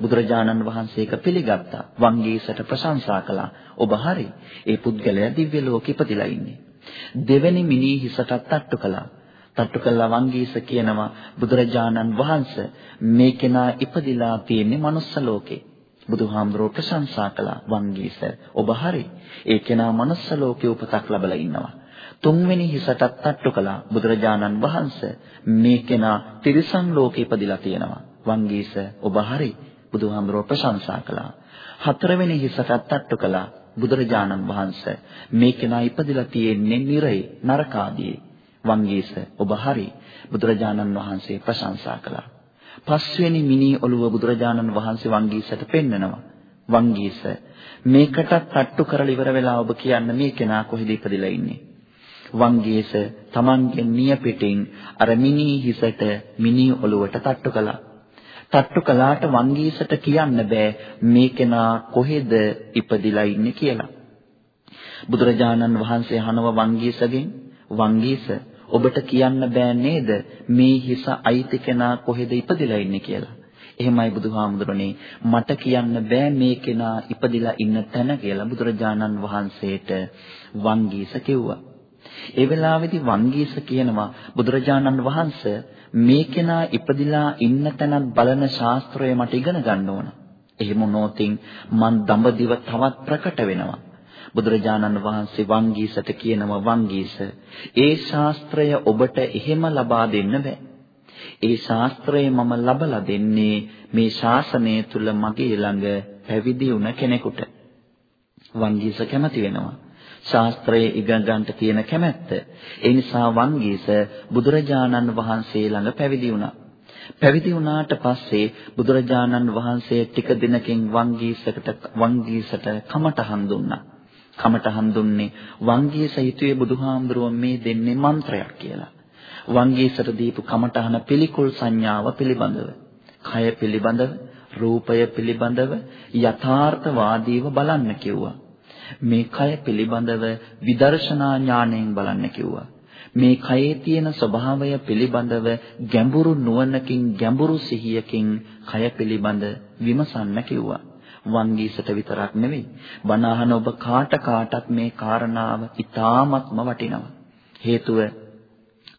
බුදුරජාණන් වහන්සේ ඒක පිළිගත්තා. වංගීසට ප්‍රශංසා කළා. ඔබ හරි. ඒ පුද්ගලයා දිව්‍ය ලෝකෙ ඉපදිලා ඉන්නේ. දෙවෙනි මිනී හිසට තට්ටු කළා. තට්ටු කළා වංගීස කියනවා බුදුරජාණන් වහන්සේ මේ කෙනා ඉපදිලා තියෙන්නේ මනුස්ස ලෝකේ. බුදුහාමුදුරුවෝ ප්‍රශංසා කළා වංගීස ඔබ හරි. ඒ කෙනා මනුස්ස ලෝකේ උපතක් ලැබලා ඉන්නවා. තුන්වෙනි හිසටත් තට්ටු කළා බුදුරජාණන් වහන්සේ මේ කෙනා තිරිසන් ලෝකේ ඉපදිලා තියෙනවා. වංගීස ඔබ හරි. බුදුහාමුදුරුවෝ ප්‍රශංසා කළා. හතරවෙනි හිසට තට්ටු කළා. බුදුරජාණන් වහන්සේ මේ කෙනා ඉපදිලා තියෙන්නේ නිරේ නරකාදී. වංගීස ඔබ හරි. බුදුරජාණන් වහන්සේ ප්‍රශංසා කළා. පස්වෙනි මිනි ඔළුව බුදුරජාණන් වහන්සේ වංගීසට පෙන්නනවා. වංගීස මේකටත් තට්ටු කරලා ඉවර වෙලා ඔබ කියන්න මේ කෙනා කොහෙද ඉපදිලා ඉන්නේ? වංගීස Tamange නිය පිටින් අර මිනි හිසට මිනි ඔළුවට තට්ටු කළා. තට්ටු කළාට වංගීසට කියන්න බෑ මේ කෙනා කොහෙද ඉපදිලා ඉන්නේ කියලා. බුදුරජාණන් වහන්සේ අහනව වංගීසගෙන් වංගීස ඔබට කියන්න බෑ නේද මේ හිස අයිති කෙනා කොහෙද ඉපදිලා ඉන්නේ කියලා. එහෙමයි බුදුහාමුදුරනේ මට කියන්න බෑ මේ කෙනා ඉපදිලා ඉන්න තැන කියලා බුදුරජාණන් වහන්සේට වංගීස කිව්වා. ඒ වෙලාවේදී වංගීස කියනවා බුදුරජාණන් වහන්සේ මේ කෙනා ඉපදිලා ඉන්න තැනත් බලන ශාස්ත්‍රය මට ඉගෙන ගන්න ඕන. එහෙම නොතින් මන් දඹදිව තවත් ප්‍රකට වෙනවා. බුදුරජාණන් වහන්සේ වංගීසට කියනවා වංගීස ඒ ශාස්ත්‍රය ඔබට එහෙම ලබා දෙන්න බෑ. ඒ ශාස්ත්‍රය මම ලබලා දෙන්නේ මේ ශාසනය තුල මගේ ළඟ පැවිදි වුණ කෙනෙකුට. වංගීස කැමති වෙනවා. ශාස්ත්‍රයේ ඉගෙන ගන්නට තියෙන කැමැත්ත. ඒ නිසා වංගීස බුදුරජාණන් වහන්සේ ළඟ පැවිදි වුණා. පැවිදි වුණාට පස්සේ බුදුරජාණන් වහන්සේ ටික දිනකින් වංගීසකට වංගීසට කමටහන් දුන්නා. කමටහන් දුන්නේ වංගීස හිතුවේ බුදුහාමුදුරුවෝ මේ දෙන්නේ මන්ත්‍රයක් කියලා. වංගීසට දීපු කමටහන පිළිකුල් සංඥාව පිළිබඳව, කය පිළිබඳව, රූපය පිළිබඳව යථාර්ථවාදීව බලන්න කිව්වා. මේ කය පිළිබඳව විදර්ශනා ඥාණයෙන් බලන්න කිව්වා. මේ කයේ තියෙන ස්වභාවය පිළිබඳව ගැඹුරු නුවණකින් ගැඹුරු සිහියකින් කය පිළිබඳ විමසන්න කිව්වා. වංගීසට විතරක් නෙවෙයි බණ අහන ඔබ කාට කාටත් මේ කාරණාව ඉතාමත්ම වටිනවා. හේතුව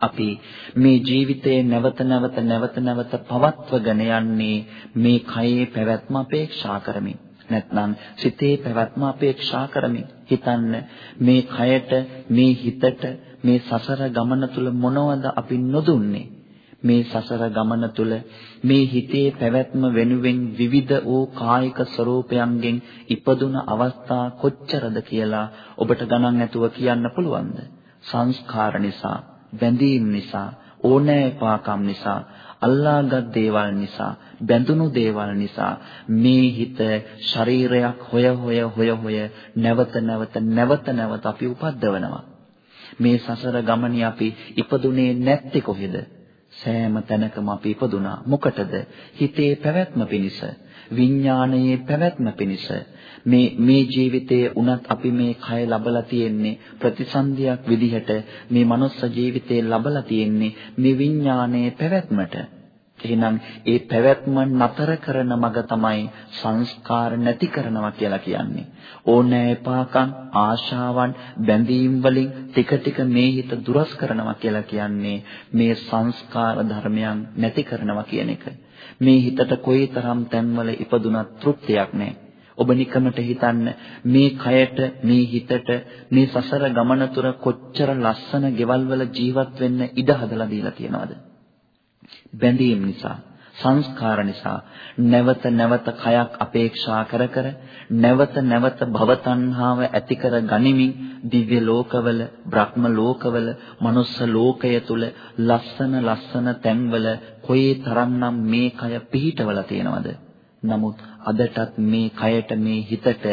අපි මේ ජීවිතේ නැවත නැවත නැවත නැවත පවත්වගෙන යන්නේ මේ කයේ පැවැත්ම අපේක්ෂා කරමින්. නැත්නම් සිතේ පැවැත්ම අපේක්ෂා කරමින් හිතන්න මේ කයට මේ හිතට මේ සසර ගමන තුල මොනවද අපි නොදුන්නේ? මේ සසර ගමන තුල මේ හිතේ පැවැත්ම වෙනුවෙන් විවිධ වූ කායික ස්වરૂපයන්ගෙන් ඉපදුන අවස්ථා කොච්චරද කියලා ඔබට ගණන් නැතුව කියන්න පුළුවන්ද? සංස්කාර නිසා බැඳීම් නිසා ඕනෑපාකම් නිසා අල්ලාගත් දේවල් නිසා බැඳුණු දේවල් නිසා මේ හිත ශරීරයක් හොය හොය හොය හොය නැවත නැවත නැවත නැවත අපි උපද්දවනවා. මේ සසර ගමනේ අපි ඉපදුනේ නැත්තේ කොහෙද? සෑම තැනකම අපි ඉපදුනා. මොකටද? හිතේ පැවැත්ම පිණිස. විඥානයේ පැවැත්ම පිණිස මේ මේ ජීවිතයේ උනත් අපි මේ කය ලබලා තියෙන්නේ ප්‍රතිසන්දියක් විදිහට මේ මනුස්ස ජීවිතේ ලබලා තියෙන්නේ මේ විඥානයේ පැවැත්මට එහෙනම් ඒ පැවැත්ම නතර කරන මඟ තමයි සංස්කාර නැති කරනවා කියලා කියන්නේ. ඕනෑ පාකම් ආශාවන් බැඳීම් වලින් ටික ටික මේ හිත දුරස් කරනවා කියලා කියන්නේ මේ සංස්කාර ධර්මයන් නැති කරනවා කියන එක. මේ හිතට කොයිතරම් තැන්වල ඉපදුනත් තෘප්තියක් නැහැ. ඔබ නිකමට හිතන්න මේ කයට මේ හිතට මේ සසර ගමන තුර කොච්චර ලස්සන ගෙවල් වල ජීවත් වෙන්න ඉඩ හදලා දීලා තියනවද? බැඳීම් නිසා සංස්කාර නිසා නැවත නැවත කයක් අපේක්ෂා කර කර නැවත නැවත භවතණ්හාව ඇති කර ගනිමින් දිව්‍ය ලෝකවල බ්‍රහ්ම ලෝකවල මනුස්ස ලෝකය තුල ලස්සන ලස්සන තැන්වල කොයි තරම්නම් මේ කය පිහිටවලා තියෙනවද? නමුත් අදටත් මේ කයට මේ හිතට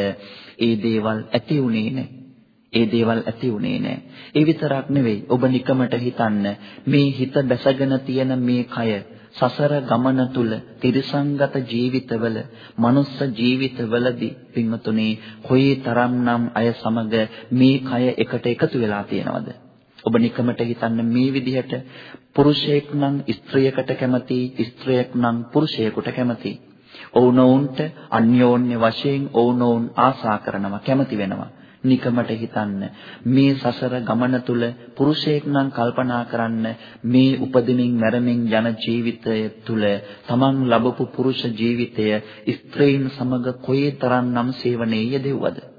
ඒ දේවල් ඇති උනේ නැහැ ඒ දේවල් ඇති උනේ නැහැ. ඒ විතරක් නෙවෙයි ඔබ නිකමට හිතන්න මේ හිත බැසගෙන තියෙන මේ කය සසර ගමන තුල තිරසංගත ජීවිතවල මනුස්ස ජීවිතවලදී පින්වතුනේ කොයි තරම්නම් අය සමග මේ කය එකට එකතු වෙලා තියෙනවද? ඔබ නිකමට හිතන්න මේ විදිහට පුරුෂයෙක් නම් ස්ත්‍රියකට කැමති ස්ත්‍රියක් නම් පුරුෂයෙකුට කැමති. ඔවුනොවුන්ට අන්‍යෝන්‍ය වශයෙන් ඔවුනොවුන් ආසා කරනවා කැමති වෙනවා. නිකමට හිතන්න මේ සසර ගමන තුල පුරුෂයෙක් නම් කල්පනා කරන්න මේ උපදිනින් මැරෙමින් යන ජීවිතය තුල තමන් ලැබපු පුරුෂ ජීවිතය ස්ත්‍රීන් සමග කොයිතරම්නම් සේවනයේ යෙදෙව්වද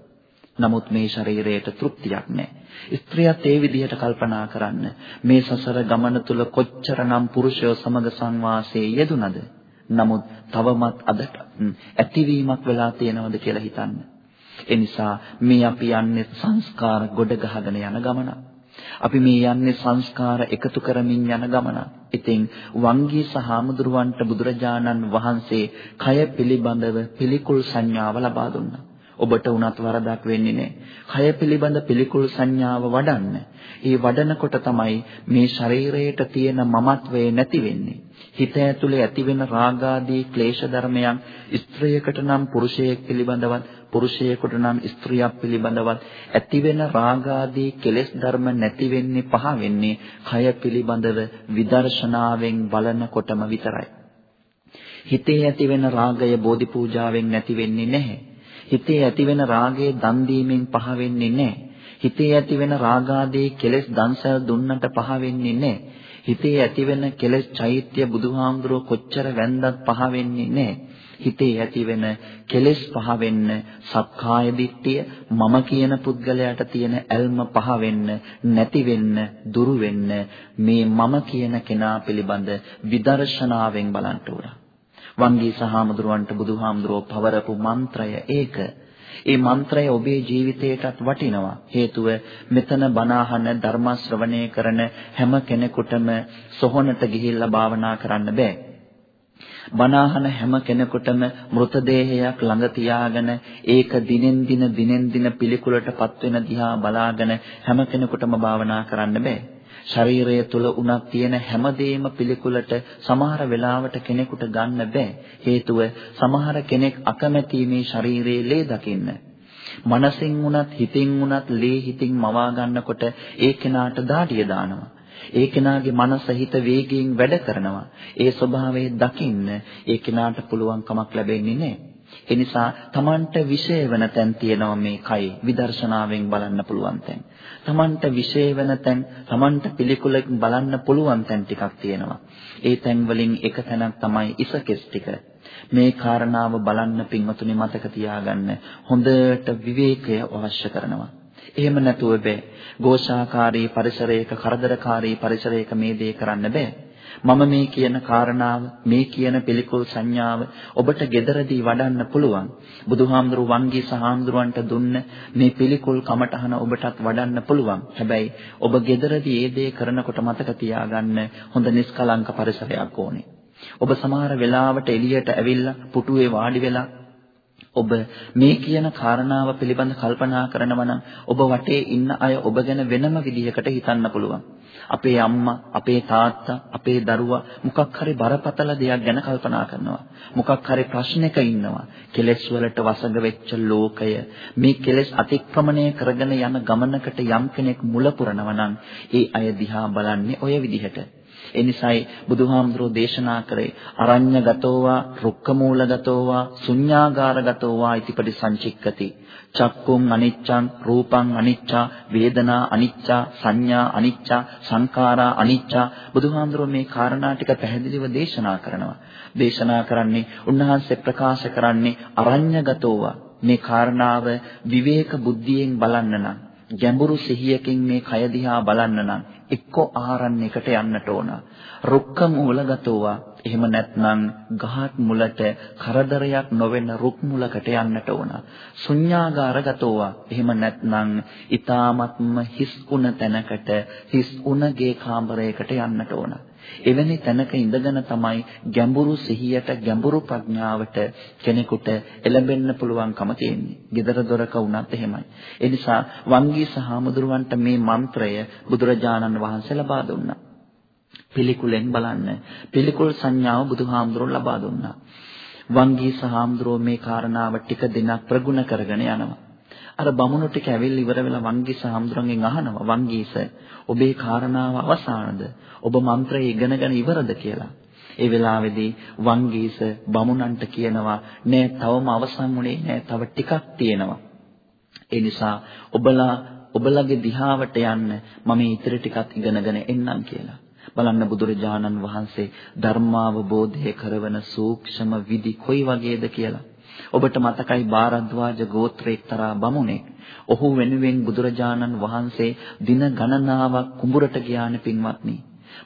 නමුත් මේ ශරීරයට තෘප්තියක් නැහැ. ස්ත්‍රියත් ඒ විදිහට කල්පනා කරන්න. මේ සසර ගමන තුල කොච්චරනම් පුරුෂයෝ සමග සංවාසයේ යෙදුනද? නමුත් තවමත් අදට ඇතිවීමක් වෙලා තියෙනවද කියලා හිතන්න. ඒ නිසා මේ අපි යන්නේ සංස්කාර ගොඩ ගහගෙන යන ගමන. අපි මේ යන්නේ සංස්කාර එකතු කරමින් යන ගමන. ඉතින් වංගී සහාමුදුරුවන්ට බුදුරජාණන් වහන්සේ කය පිළිබඳව පිළිකුල් සංඥාව ලබා දුන්නා. ඔබට උනත් වරදක් වෙන්නේ නැහැ. කය පිළිබඳ පිළිකුල් සංඥාව වඩන්න. ඒ වඩනකොට තමයි මේ ශරීරයට තියෙන මමත්වය නැති වෙන්නේ. හිත ඇතුලේ ඇතිවෙන රාගාදී ක්ලේශ ධර්මයන් ස්ත්‍රියකට නම් පුරුෂයෙක් පිළිබඳවත් පුරුෂයෙකුට නම් ස්ත්‍රියක් පිළිබඳවත් ඇතිවෙන රාගාදී කෙලෙස් ධර්ම නැති වෙන්නේ පහ වෙන්නේ කය පිළිබඳව විදර්ශනාවෙන් බලනකොටම විතරයි. හිතේ ඇතිවෙන රාගය බෝධි පූජාවෙන් නැති වෙන්නේ නැහැ. හිතේ ඇතිවෙන රාගය දන් දීමෙන් පහ වෙන්නේ නැහැ. හිතේ ඇතිවෙන රාගාදී කෙලෙස් දන්සල් දුන්නට පහ වෙන්නේ නැහැ. හිතේ ඇතිවෙන කෙලෙස් චෛත්‍ය බුදුහාමුදුරුව කොච්චර වැන්දත් පහ වෙන්නේ නැහැ. හිතේ ඇතිවෙන කෙලෙස් පහ වෙන්න සක්කාය දිට්ඨිය මම කියන පුද්ගලයාට තියෙන ඇල්ම පහ වෙන්න නැති වෙන්න දුරු වෙන්න මේ මම කියන කෙනා පිළිබඳ විදර්ශනාවෙන් බලන්න ඕන. වංගී සහාමුදුරුවන්ට බුදුහාමුදුරුවෝ පවරපු මන්ත්‍රය ඒක. ඒ මන්ත්‍රය ඔබේ ජීවිතයටත් වටිනවා. හේතුව මෙතන බණ ධර්ම ශ්‍රවණය කරන හැම කෙනෙකුටම සොහොනට ගිහිල්ලා භාවනා කරන්න බෑ. බණහන හැම කෙනෙකුටම මෘතදේහයක් ළඟ තියාගෙන ඒක දිනෙන් දින දිනෙන් දින පිළිකුලටපත් වෙන දිහා බලාගෙන හැම කෙනෙකුටම භාවනා කරන්න බෑ. ශරීරය තුල උනක් තියෙන හැමදේම පිළිකුලට සමහර වෙලාවට කෙනෙකුට ගන්න බෑ. හේතුව සමහර කෙනෙක් අකමැති මේ ශරීරයේ ලේ දකින්න. මනසින් උනත් හිතින් උනත් ලේ හිතින් මවා ගන්නකොට ඒ කෙනාට දාඩිය දානවා. ඒ කෙනාගේ මනස හිත වේගයෙන් වැඩ කරනවා. ඒ ස්වභාවය දකින්න ඒ කෙනාට පුළුවන් කමක් ලැබෙන්නේ නැහැ. ඒ නිසා Tamanට විශේෂ වෙන තැන් තියෙනවා මේ කයි විදර්ශනාවෙන් බලන්න පුළුවන් තැන්. Tamanට විශේෂ වෙන තැන් Tamanට පිළිකුලකින් බලන්න පුළුවන් තැන් ටිකක් තියෙනවා. ඒ තැන් වලින් එක තැනක් තමයි ඉසකෙස් ටික. මේ කාරණාව බලන්න පින්වතුනි මතක තියාගන්න හොඳට විවේකය අවශ්‍ය කරනවා. එහෙම නැතුව බෑ. ഘോഷාකාරී පරිසරයක කරදරකාරී පරිසරයක මේ දේ කරන්න බෑ. මම මේ කියන කාරණාව මේ කියන පිළිකුල් සංඥාව ඔබට gederදී වඩන්න පුළුවන්. බුදුහාමුදුරු වංගී සහාමුදුරන්ට දුන්න මේ පිළිකුල් කමටහන ඔබටත් වඩන්න පුළුවන්. හැබැයි ඔබ gederදී ඒ දේ කරනකොට මතක තියාගන්න හොඳ නිස්කලංක පරිසරයක් ඕනේ. ඔබ සමහර වෙලාවට එළියට ඇවිල්ලා පුටුවේ වාඩි වෙලා ඔබ මේ කියන කාරණාව පිළිබඳ කල්පනා කරනවා නම් ඔබ වටේ ඉන්න අය ඔබ ගැන වෙනම විදිහකට හිතන්න පුළුවන්. අපේ අම්මා, අපේ තාත්තා, අපේ දරුවා මොකක් හරි බරපතල දෙයක් ගැන කල්පනා කරනවා. මොකක් හරි ප්‍රශ්නයක ඉන්නවා. කෙලෙස් වලට වසඟ වෙච්ච ලෝකය මේ කෙලෙස් අතික්‍රමණය කරගෙන යන ගමනකට යම් කෙනෙක් මුල පුරනවා නම් ඒ අය දිහා බලන්නේ ඔය විදිහට. ඒ නිසායි බුදුහාමුදුරෝ දේශනා කරේ අරඤ්‍යගතෝවා රුක්කමූලගතෝවා ශුඤ්ඤාගාරගතෝවා ඉතිපටි සංචික්කති චක්කුං අනිච්චං රූපං අනිච්චා වේදනා අනිච්චා සංඥා අනිච්චා සංඛාරා අනිච්චා බුදුහාමුදුරෝ මේ කාරණා ටික පැහැදිලිව දේශනා කරනවා. දේශනා කරන්නේ උන්වහන්සේ ප්‍රකාශ කරන්නේ අරඤ්‍යගතෝවා. මේ කාරණාව විවේක බුද්ධියෙන් බලන්න නම් ගැඹුරු සිහියකින් මේ කය දිහා බලන්න නම් එක්කෝ ආරණ්‍යයකට යන්නට ඕන. රුක්ක මූලගතෝවා එහෙම නැත්නම් ගහක් මුලට කරදරයක් නොවන රුක් මුලකට යන්නට ඕන. ශුන්‍යාගාරගතෝවා එහෙම නැත්නම් ඊ타මත්ම හිස් උන තැනකට හිස් උනගේ කාමරයකට යන්නට ඕන. එවැනි තැනක ඉඳගෙන තමයි ගැඹුරු සිහියට ගැඹුරු ප්‍රඥාවට කෙනෙකුට එළඹෙන්න පුළුවන්කම තියෙන්නේ. gedara doraka වුණත් එහෙමයි. ඒ නිසා වංගී සහමුදුරවන්ට මේ මන්ත්‍රය බුදුරජාණන් වහන්සේ ලබා දුන්නා. පිළිකුලෙන් බලන්න. පිළිකුල් සංඥාව බුදුහාමුදුරුවෝ ලබා දුන්නා. වංගී සහමුදුරෝ මේ කාරණාව ටික දිනක් ප්‍රගුණ කරගෙන යනවා. අර බමුණු ටික ඇවිල්ලා ඉවර වෙලා වංගීස හාමුදුරන්ගෙන් අහනවා වංගීස ඔබේ කාරණාව අවසානද? ඔබ මන්ත්‍රය ඉගෙනගෙන ඉවරද කියලා? ඒ වෙලාවේදී වංගීස බමුණන්ට කියනවා නෑ තවම අවසන් වුණේ නෑ තව ටිකක් තියෙනවා. ඒ නිසා ඔබලා ඔබලගේ දිහාවට යන්න මම ඊතර ටිකක් ඉගෙනගෙන එන්නම් කියලා. බලන්න බුදුරජාණන් වහන්සේ ධර්මාවබෝධය කරවන සූක්ෂම විදි කොයි වගේද කියලා. ඔබට මතකයි බාරද්වාජ ගෝත්‍රයේ එක්තරා බමුණෙක්. ඔහු වෙනුවෙන් බුදුරජාණන් වහන්සේ දින ගණනාවක් කුඹුරට ගියානේ පින්වත්නි.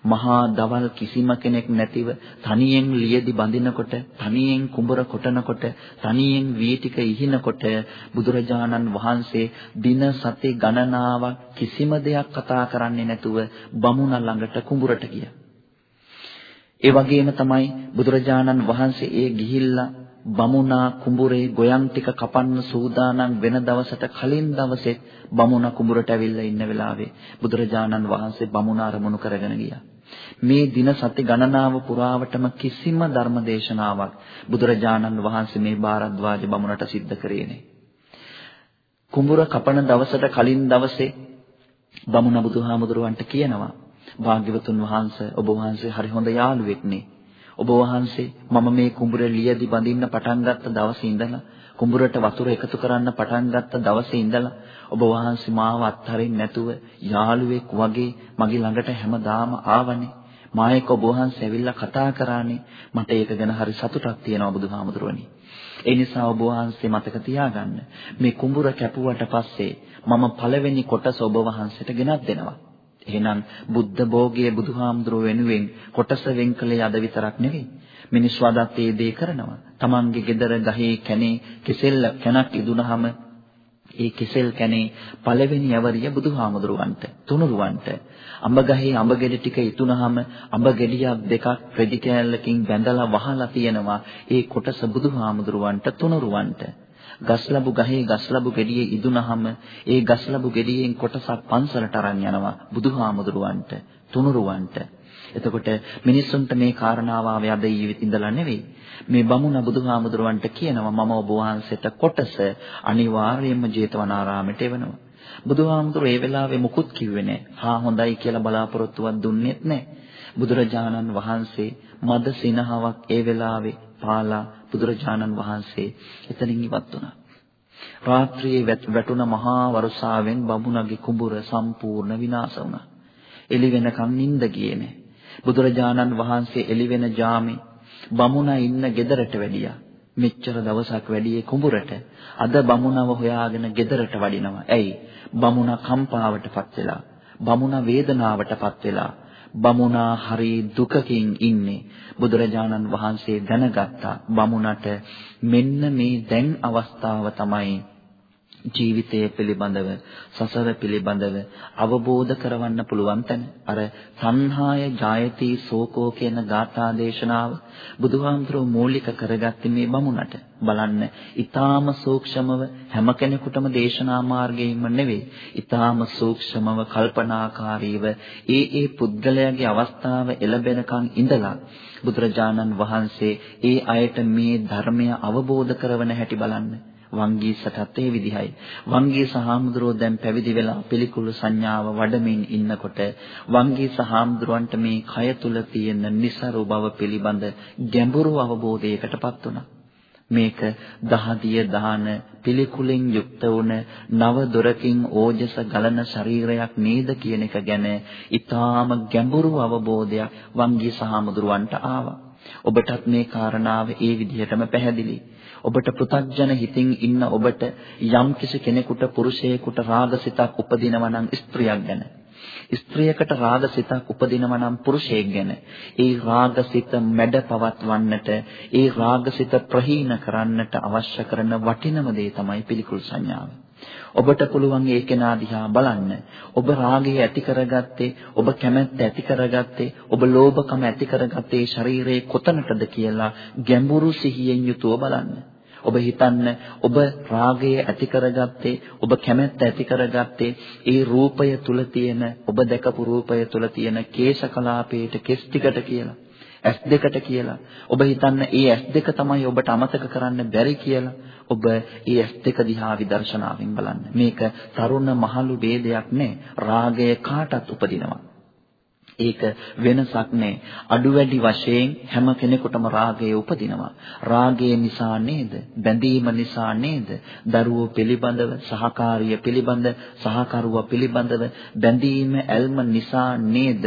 මහා දවල් කිසිම කෙනෙක් නැතිව තනියෙන් ලියදි බඳිනකොට තනියෙන් කුඹර කොටනකොට තනියෙන් වී ටික ඉහිනකොට බුදුරජාණන් වහන්සේ දින සති ගණනාවක් කිසිම දෙයක් කතා කරන්නේ නැතුව බමුණ ළඟට කුඹරට ගියා. ඒ වගේම තමයි බුදුරජාණන් වහන්සේ ඒ ගිහිල්ලා බමුණා කුඹුරේ ගොයන් ටික කපන්න සූදානම් වෙන දවසට කලින් දවසේ බමුණා කුඹුරට ඇවිල්ලා ඉන්න වෙලාවේ බුදුරජාණන් වහන්සේ බමුණා අරමුණු කරගෙන ගියා. මේ දින සති ගණනාව පුරාවටම කිසිම ධර්ම දේශනාවක් බුදුරජාණන් වහන්සේ මේ බාරද්වාජ බමුණට සිද්ධ කරේ නැහැ. කුඹුර කපන දවසට කලින් දවසේ බමුණ බුදුහාමුදුරුවන්ට කියනවා භාග්‍යවතුන් වහන්සේ ඔබ වහන්සේ හරි හොඳ යාළුවෙක් නේ. ඔබ වහන්සේ මම මේ කුඹුර ලියදි බඳින්න පටන් ගත්ත දවසේ ඉඳලා කුඹුරට වතුර එකතු කරන්න පටන් ගත්ත දවසේ ඉඳලා ඔබ වහන්සේ මාව අත්හරින්න නැතුව යාළුවෙක් වගේ මගේ ළඟට හැමදාම ආවනේ. මා එක්ක ඔබ වහන්සේ ඇවිල්ලා කතා කරානේ. මට ඒක ගැන හරි සතුටක් තියෙනවා බුදුහාමුදුරුවනි. ඒ නිසා ඔබ වහන්සේ මතක තියාගන්න. මේ කුඹුර කැපුවට පස්සේ මම පළවෙනි කොටස ඔබ වහන්සේට ගෙනත් දෙනවා. එහෙනම් බුද්ධ භෝගයේ බුදුහාමුදුරුව වෙනුවෙන් කොටස වෙන් කළේ අද විතරක් නෙවෙයි. මිනිස්සු අදත් ඒ දේ කරනවා. Tamange gedara ගහේ කැනේ කෙසෙල් කැනක් ඉදුණාම ඒ කෙසෙල් කැනේ පළවෙනි යවරිය බුදුහාමුදුරුවන්ට තුනුරුවන්ට අඹ ගහේ අඹ ගෙඩි ටික ඉතුනහම අඹ ගෙඩියක් දෙකක් රෙදි කෑල්ලකින් බැඳලා වහලා තියෙනවා ඒ කොටස බුදුහාමුදුරුවන්ට තුනුරුවන්ට ගස්ලබු ගහේ ගස්ලබු ගෙඩියේ ඉදුනහම ඒ ගස්ලබු ගෙඩියෙන් කොටසක් පන්සලට අරන් යනවා බුදුහාමුදුරුවන්ට තුනුරුවන්ට එතකොට මිනිස්සුන්ට මේ කාරණාව ආවේ අද ඊවිත් ඉඳලා නෙවෙයි මේ බමුණ බුදුහාමුදුරුවන්ට කියනවා මම ඔබ වහන්සේට කොටස අනිවාර්යයෙන්ම ජේතවනාරාමයට එවනවා බුදුහාමුදුරුවෝ ඒ වෙලාවේ මුකුත් කිව්වේ නැහැ. හා හොඳයි කියලා බලාපොරොත්තුවක් දුන්නෙත් නැහැ. බුදුරජාණන් වහන්සේ මද සිනහාවක් ඒ වෙලාවේ පාලා බුදුරජාණන් වහන්සේ එතනින් ඉවත් වුණා. රාත්‍රියේ වැටුණ මහා වර්ෂාවෙන් බමුණගේ කුඹුර සම්පූර්ණ විනාශ වුණා. එළි වෙනකන් නිින්ද ගියේ නැහැ. බුදුරජාණන් වහන්සේ එළි වෙන ජාමේ බමුණා ඉන්න ගෙදරට වැඩියා. මෙච්චර දවසක් වැඩියේ කුඹුරට. අද බමුණව හොයාගෙන ගෙදරට වඩිනවා. ඇයි? බමුණා කම්පාවටපත් වෙලා. බමුණා වේදනාවටපත් වෙලා. බමුණා හරි දුකකින් ඉන්නේ. බුදුරජාණන් වහන්සේ දැනගත්තා බමුණට මෙන්න මේ දැන් අවස්ථාව තමයි ජීවිතය පිළිබඳව සසර පිළිබඳව අවබෝධ කරවන්න පුළුවන් තැන. අර සංහාය ජායති සෝකෝ කියන ගාථා දේශනාව බුදුහාමුදුරුවෝ මූලික කරගත්තේ මේ බමුණට. බලන්න ඊ타ම සූක්ෂමව හැම කෙනෙකුටම දේශනා මාර්ගයෙන්ම නෙවෙයි ඊ타ම සූක්ෂමව කල්පනාකාරීව ඒ ඒ පුද්ගලයාගේ අවස්ථාව එළබෙනකන් ඉඳලා බුදුරජාණන් වහන්සේ ඒ අයට මේ ධර්මය අවබෝධ කරවන හැටි බලන්න. වංගීසටත් ඒ විදිහයි. වංගීස හාමුදුරුවෝ දැන් පැවිදි වෙලා පිළිකුල් සංඥාව වඩමින් ඉන්නකොට වංගීස හාමුදුරුවන්ට මේ කය තුල තියෙන નિසරු බව පිළිබඳ ගැඹුරු අවබෝධයකටපත් වුණා. මේක දහදිය දාන පිළිකුලෙන් යුක්ත වුණ නව දොරකින් ඕජස ගලන ශරීරයක් නේද කියන එක ගැන ඊටාම ගැඹුරු අවබෝධයක් වංගී සහමුදුරවන්ට ආවා. ඔබටත් මේ කාරණාව ඒ විදිහටම පැහැදිලි. ඔබට පෘථග්ජන හිතින් ඉන්න ඔබට යම් කිසි කෙනෙකුට පුරුෂයෙකුට රාගසිතක් උපදිනවා නම් ස්ත්‍රියක් ගැන ස්ත්‍රියකට රාගසිතක් උපදිනවා නම් පුරුෂයෙක් ගැන ඒ රාගසිත මැඩ පවත්වන්නට ඒ රාගසිත ප්‍රහීන කරන්නට අවශ්‍ය කරන වටිනම දේ තමයි පිළිකුල් සංඥාව. ඔබට පුළුවන් ඒ කෙනා දිහා බලන්න. ඔබ රාගය ඇති කරගත්තේ, ඔබ කැමැත්ත ඇති කරගත්තේ, ඔබ ලෝභකම ඇති කරගත්තේ ශරීරයේ කොතනටද කියලා ගැඹුරු සිහියෙන් යුතුව බලන්න. ඔබ හිතන්න ඔබ රාගය ඇති කරගත්තේ ඔබ කැමැත්ත ඇති කරගත්තේ ඒ රූපය තුල තියෙන ඔබ දැකපු රූපය තුල තියෙන කේශ කලාපයට කෙස් ටිකට කියලා ඇස් දෙකට කියලා. ඔබ හිතන්න ඒ ඇස් දෙක තමයි ඔබට අමතක කරන්න බැරි කියලා. ඔබ ඒ ඇස් දෙක දිහා විදර්ශනාවෙන් බලන්න. මේක තරුණ මහලු ભેදයක් නෑ. රාගය කාටත් උපදිනවා. ඒක වෙනසක් නෑ. අඩු වැඩි වශයෙන් හැම කෙනෙකුටම රාගය උපදිනවා. රාගය නිසා නේද? බැඳීම නිසා නේද? දරුවෝ පිළිබඳව, සහකාරිය පිළිබඳ, සහකරුවා පිළිබඳව බැඳීම ඇල්ම නිසා නේද?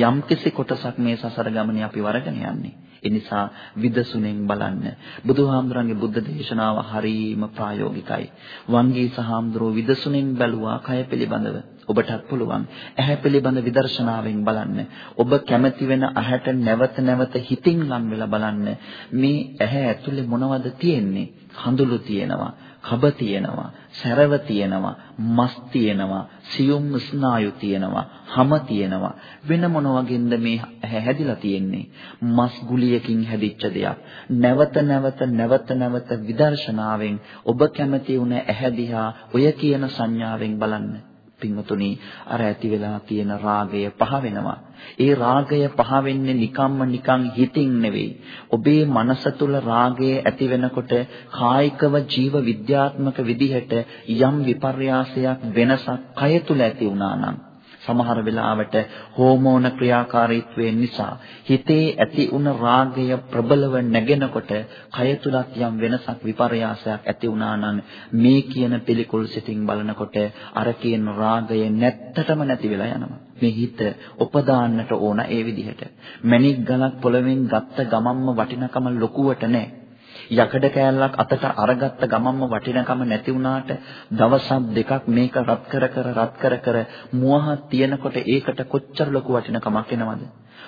යම්කිසි කොටසක් මේ සසර ගමනේ අපි වරගෙන යන්නේ. ඒ නිසා විදසුනෙන් බලන්න. බුදුහාමුදුරන්ගේ බුද්ධ දේශනාව හරීම ප්‍රායෝගිකයි. වංගී සහාමුදුරෝ විදසුනෙන් බැලුවා කය පිළිබඳව. ඔබටත් පුළුවන්. ඇහැ පිළිබඳ විදර්ශනාවෙන් බලන්න. ඔබ කැමති වෙන ඇහැට නැවත නැවත හිතින් ලං වෙලා බලන්න. මේ ඇහැ ඇතුලේ මොනවද තියෙන්නේ? කඳුළු තියෙනවා. කබ තියෙනවා, සැරව තියෙනවා, මස් තියෙනවා, සියුම් ස්නායු තියෙනවා, හම තියෙනවා. වෙන මොන වගේන්ද මේ හැදිලා තියෙන්නේ? මස් ගුලියකින් හැදිච්ච දෙයක්. නැවත නැවත නැවත නැවත විදර්ශනාවෙන් ඔබ කැමති වුණ ඇහැ දිහා ඔය කියන සංඥාවෙන් බලන්න. පින්වතුනි අර ඇති වෙලා තියෙන රාගය පහ වෙනවා. ඒ රාගය පහ වෙන්නේ නිකම්ම නිකං හිතින් නෙවෙයි. ඔබේ මනස තුල රාගය ඇති වෙනකොට කායිකව ජීව විද්‍යාත්මක විදිහට යම් විපර්යාසයක් වෙනසක් කය තුල ඇති වුණා නම් සමහර වෙලාවට හෝමෝන ක්‍රියාකාරීත්වයෙන් නිසා හිතේ ඇති වුණ රාගය ප්‍රබලව නැගෙනකොට කය තුලත් යම් වෙනසක් විපර්යාසයක් ඇති වුණා නම් මේ කියන පිළිකුල් සිතින් බලනකොට අර කියන රාගය නැත්තටම නැති වෙලා යනවා. මේ හිත උපදාන්නට ඕන ඒ විදිහට. මණික් ගලක් පොළවෙන් ගත්ත ගමම්ම වටිනකම ලොකුවට නැහැ යකඩ කෑල්ලක් අතට අරගත්ත ගමන්ම වටිනකම නැති වුණාට දවසක් දෙකක් මේක රත් කර කර රත් කර කර මුවහක් තියෙනකොට ඒකට කොච්චර ලොකු වටිනකමක් එනවද?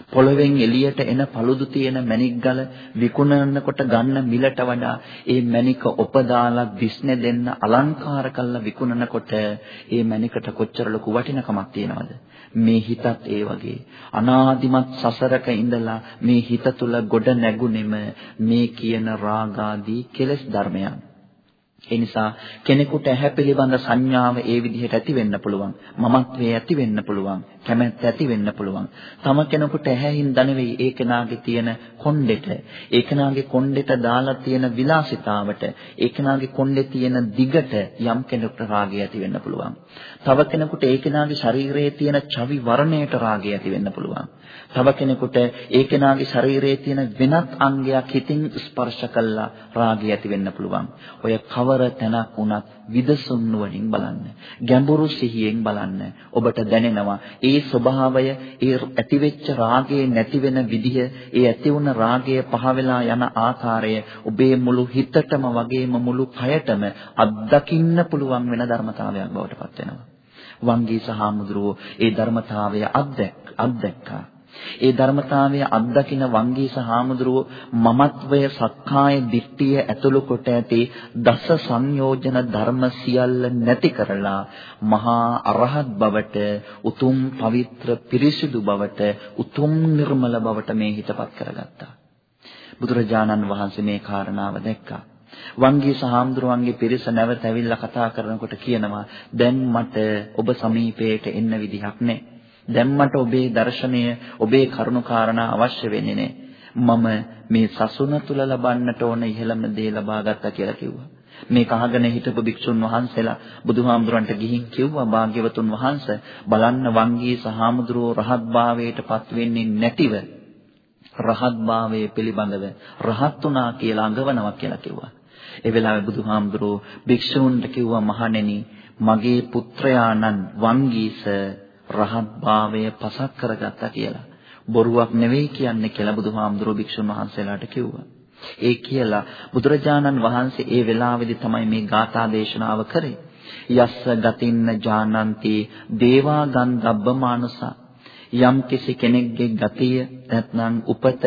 පොළවෙන් එළියට එන paludu තියෙන මණික් ගල විකුණනකොට ගන්න මිලට වඩා ඒ මණික උපදාලා දිස්නේ දෙන්න අලංකාර කරලා විකුණනකොට ඒ මණිකට කොච්චර ලොකු වටිනකමක් තියෙනවද? මේ හිතත් ඒ වගේ අනාදිමත් සසරක ඉඳලා මේ හිත තුල ගොඩ නැගුණෙම මේ කියන රාගාදී කෙලෙස් ධර්මයන් ඒ නිසා කෙනෙකුට ඇහැ පිළිබඳ සංඥාව ඒ විදිහට ඇති වෙන්න පුළුවන්. මමත්වයේ ඇති වෙන්න පුළුවන්. කැමැත්ත ඇති වෙන්න පුළුවන්. තම කෙනෙකුට ඇහැින් දනෙවෙයි ඒ කෙනාගේ තියෙන කොණ්ඩෙට, ඒ කෙනාගේ කොණ්ඩෙට දාලා තියෙන විලාසිතාවට, ඒ කෙනාගේ කොණ්ඩේ තියෙන දිගට යම් කෙනෙකුට රාගය ඇති වෙන්න පුළුවන්. තව කෙනෙකුට ඒ කෙනාගේ ශරීරයේ තියෙන චවි වර්ණයට රාගය ඇති වෙන්න පුළුවන්. තව කෙනෙකුට ඒ කෙනාගේ ශරීරයේ තියෙන වෙනත් අංගයක් හිතින් ස්පර්ශ කළා රාගය ඇති වෙන්න පුළුවන්. ඔය කවර තැනක් වුණත් විදසුන් නුවණින් බලන්න. ගැඹුරු සිහියෙන් බලන්න. ඔබට දැනෙනවා ඒ ස්වභාවය, ඒ ඇතිවෙච්ච රාගයේ නැති වෙන විදිහ, ඒ ඇති වුණ රාගය පහ වෙලා යන ආකාරය ඔබේ මුළු හිතටම වගේම මුළු කයටම අත්දකින්න පුළුවන් වෙන ධර්මතාවයක් බවට පත් වෙනවා. වංගී සහමුදුරුවෝ ඒ ධර්මතාවය අත්දැක්කා. ඒ ධර්මතාවය අත්දකින වංගීස හාමුදුරුව මමත්වය සක්කාය දිට්ඨිය ඇතුළු කොට ඇති දස සංයෝජන ධර්ම සියල්ල නැති කරලා මහා අරහත් බවට උතුම් පවිත්‍ර පිරිසිදු බවට උතුම් නිර්මල බවට මේ හිතපත් කරගත්තා. බුදුරජාණන් වහන්සේ මේ කාරණාව දැක්කා. වංගී සහාමුදුරුවන්ගේ පිරිස නැවත ඇවිල්ලා කතා කරනකොට කියනවා දැන් මට ඔබ සමීපයට එන්න විදිහක් නැහැ. දැන් මට ඔබේ දර්ශනය ඔබේ කරුණාකාරණා අවශ්‍ය වෙන්නේ නැහැ. මම මේ සසුන තුල ලබන්නට ඕන ඉහළම දේ ලබා ගත්තා කියලා කිව්වා. මේ කහගෙන හිටපු භික්ෂුන් වහන්සේලා බුදුහාමුදුරන්ට ගිහින් කිව්වා භාග්‍යවතුන් වහන්සේ බලන්න වංගී සහාමුදුරුවෝ රහත්භාවයටපත් වෙන්නේ නැතිව රහත්භාවයේ පිළිබඳව රහත් උනා කියලා අඟවනවා කියලා කිව්වා. ඒ වෙලාවේ බුදුහාමුදුරුවෝ භික්ෂූන්ට කිව්වා මහණෙනි මගේ පුත්‍රයාණන් වංගීස රහත් භාවය පසක් කරගත්තා කියලා. බොරුවක් නෙවෙයි කියන්නේ කියලා බුදුහාමුදුරුවෝ භික්ෂුන් වහන්සේලාට කිව්වා. ඒ කියලා බුදුරජාණන් වහන්සේ ඒ වෙලාවේදී තමයි මේ ගාථා දේශනාව කරේ. යස්ස ගතින්න ජානන්ති දේවා ගන්ධබ්බමානස යම් කිසි කෙනෙක්ගේ ගතිය නැත්නම් උපත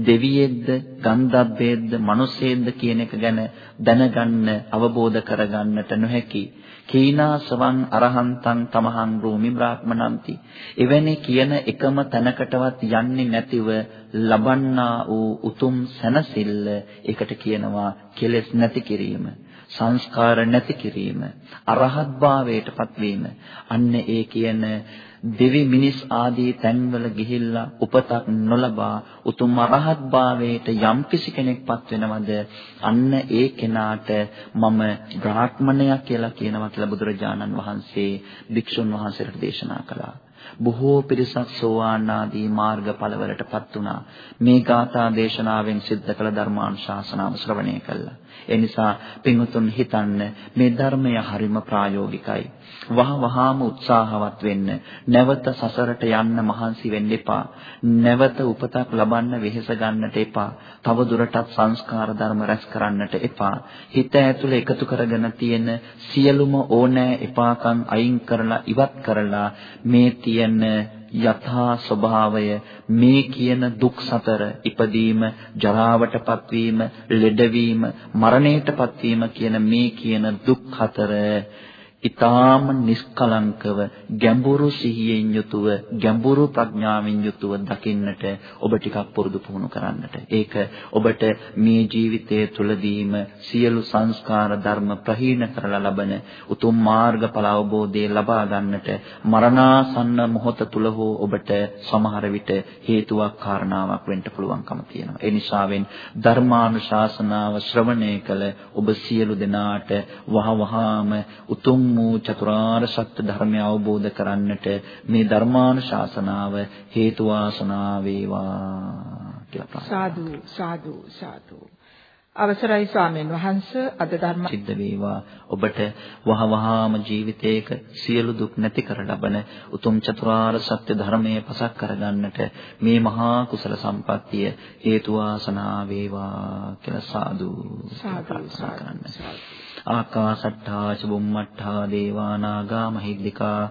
දෙවියෙක්ද ගන්ධබ්බේද්ද මිනිසෙක්ද කියන එක ගැන දැනගන්න අවබෝධ කරගන්නට නොහැකි කීනාසවං අරහන්තං තමහං රූමි බ්‍රාහ්මනಂತಿ එවැනි කියන එකම තැනකටවත් යන්නේ නැතිව ලබන්නා වූ උතුම් සැනසෙල්ල ඒකට කියනවා කෙලෙස් නැති කිරීම. සංස්කාර නැති කිරීම අරහත් භාවයටපත් වීම අන්න ඒ කියන දෙවි මිනිස් ආදී තැන්වල ගිහිල්ලා උපතක් නොලබා උතුම් අරහත් භාවයට යම් කිසි කෙනෙක්පත් වෙනවද අන්න ඒ කෙනාට මම බ්‍රාහ්මණයා කියලා කියනවා කියලා බුදුරජාණන් වහන්සේ භික්ෂුන් වහන්සේට දේශනා කළා බොහෝ පිරිසක් සෝවාන් ආදී මාර්ගඵලවලටපත් වුණා. මේ ගාථා දේශනාවෙන් සිද්ධ කළ ධර්මානුශාසනාව ශ්‍රවණය කළා. ඒ නිසා පින්වතුන් හිතන්න මේ ධර්මය හරිම ප්‍රායෝගිකයි. වහ වහාම උත්සාහවත් වෙන්න. නැවත සසරට යන්න මහන්සි වෙන්න එපා. නැවත උපතක් ලබන්න වෙහෙස ගන්නට එපා. තව දුරටත් සංස්කාර ධර්ම රැස් කරන්නට එපා. හිත ඇතුලේ එකතු කරගෙන තියෙන සියලුම ඕනෑ එපාකම් අයින් කරලා ඉවත් කරලා මේ තියෙන යථා ස්වභාවය මේ කියන දුක් සතර ඉපදීම ජරාවටපත් වීම ලෙඩවීම මරණයටපත් වීම කියන මේ කියන දුක් හතර ඊ타ම නිස්කලංකව ගැඹුරු සිහියෙන් යුතුව ගැඹුරු ප්‍රඥාවෙන් යුතුව දකින්නට ඔබ ටිකක් පුරුදු පුහුණු කරන්නට. ඒක ඔබට මේ ජීවිතය තුළදීම සියලු සංස්කාර ධර්ම ප්‍රහීන කරලා ලබන උතුම් මාර්ගඵල අවබෝධය ලබා ගන්නට මරණාසන්න මොහොත තුල හෝ ඔබට සමහර විට හේතුවක් කාරණාවක් වෙන්න පුළුවන්කම තියෙනවා. ඒ නිසාවෙන් ධර්මානුශාසනාව ශ්‍රවණය කළ ඔබ සියලු දෙනාට වහවහාම උතුම් වූ චතුරාර්ය සත්‍ය ධර්මය අවබෝධ කරන්නට මේ ධර්මානුශාසනාව හේතු වාසනා වේවා කියලා ප්‍රාර්ථනා සාදු සාදු සාදු. අවසරයි ස්වාමීන් වහන්ස අද ධර්ම සිද්ධ වේවා. ඔබට වහවහාම ජීවිතයක සියලු දුක් නැති කර ලබන උතුම් චතුරාර්ය සත්‍ය ධර්මයේ පසක් කරගන්නට මේ මහා කුසල සම්පත්තිය හේතු වාසනා වේවා කියලා සාදු. සාදු සාදු ආකාසට්ඨා චුම්මට්ඨා දේවා නාග මහිද්దికා.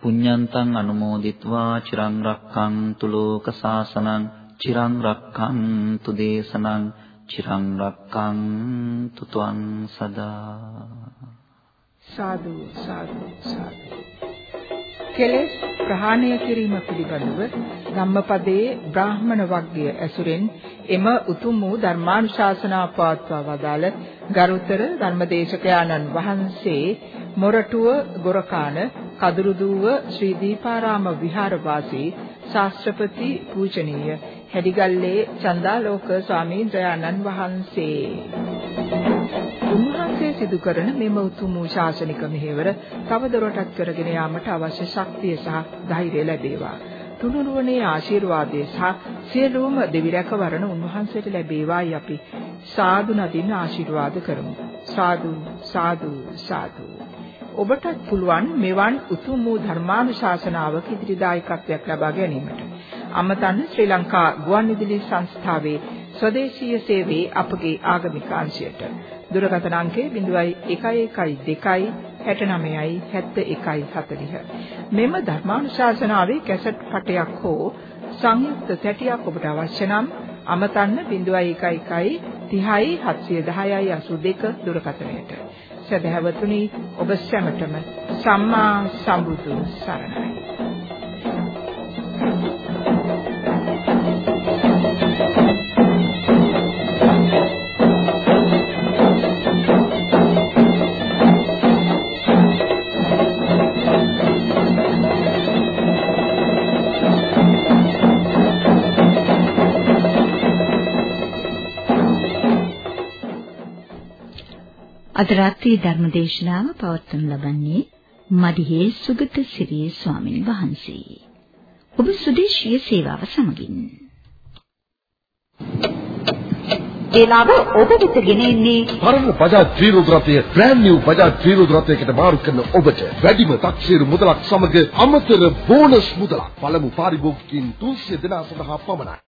පුඤ්ඤන්තං අනුමෝදිත්වා චිරං රක්ඛන්තු ලෝක සාසනං චිරං රක්ඛන්තු දේශනං චිරං රක්ඛන්තු ත්වං සදා. සාදු සාදු සාදු. කෙලෙස් ප්‍රහාණය කිරීම පිළිබඳව ධම්මපදයේ බ්‍රාහ්මණ වර්ගය ඇසුරෙන් එම උතුම් වූ ධර්මානුශාසනා පවත්වා වදාළ ගරුතර ධර්මදේශකයාණන් වහන්සේ මොරටුව ගොරකාන කදුරුදුව ශ්‍රී දීපාරාම විහාරවාසී ශාස්ත්‍රපති පූජනීය හැදිගල්ලේ චන්දාලෝක ස්වාමීන් වහන්සේ උන්වහන්සේ සිදු කරන මෙම උතුම් වූ ශාසනික මෙහෙවර තවදුරටත් කරගෙන යාමට අවශ්‍ය ශක්තිය සහ ධෛර්යය ලැබේවා. තුනුරුවනේ ආශිර්වාදයේ සහ සියලුම දෙවි රැකවරණ උන්වහන්සේට ලැබේවායි අපි සාදු නදින් ආශිර්වාද කරමු. සාදු සාදු සාදු. ඔබටත් පුළුවන් මෙවන් උතුම් වූ ධර්මානුශාසනාවක ඉදිරි දායකත්වයක් ලබා ගැනීමට. අමතන්න ශ්‍රී ලංකා ගුවන්විදුලි සංස්ථාවේ ස්වදේශීය සේවයේ අපගේ ආගමික අංශයට දුරකථන අංකය 0112 69යි 71යි 40. මෙම ධර්මානුශාසනාවේ කැසට් පටයක් හෝ සංයුක්ත තැටියක් ඔබට අවශ්‍ය නම් අමතන්න 0111 30යි 710යි 82 දුරකථනයට. සදහැවතුනි ඔබ සැමටම සම්මා සම්බුදු සරණයි. අද රාත්‍රී ධර්මදේශනාව පවත්වනු ලබන්නේ මදිහේ සුගත සිරි ස්වාමීන් වහන්සේ. ඔබ සුදේශීය සේවාව සමගින්. ඒලාව ඔබ වෙත ගෙන එන්නේ පරණ බජාජ් ත්‍රිරෝද රථය බ්‍රෑන්ඩ් නිව් බජාජ් ත්‍රිරෝද රථයකට මාරු කරන ඔබට වැඩිම taksiru මුදලක් සමග අමතර බෝනස් මුදලක් පළමු පාරිභෝගිකයින් 300 දෙනා සඳහා පමණයි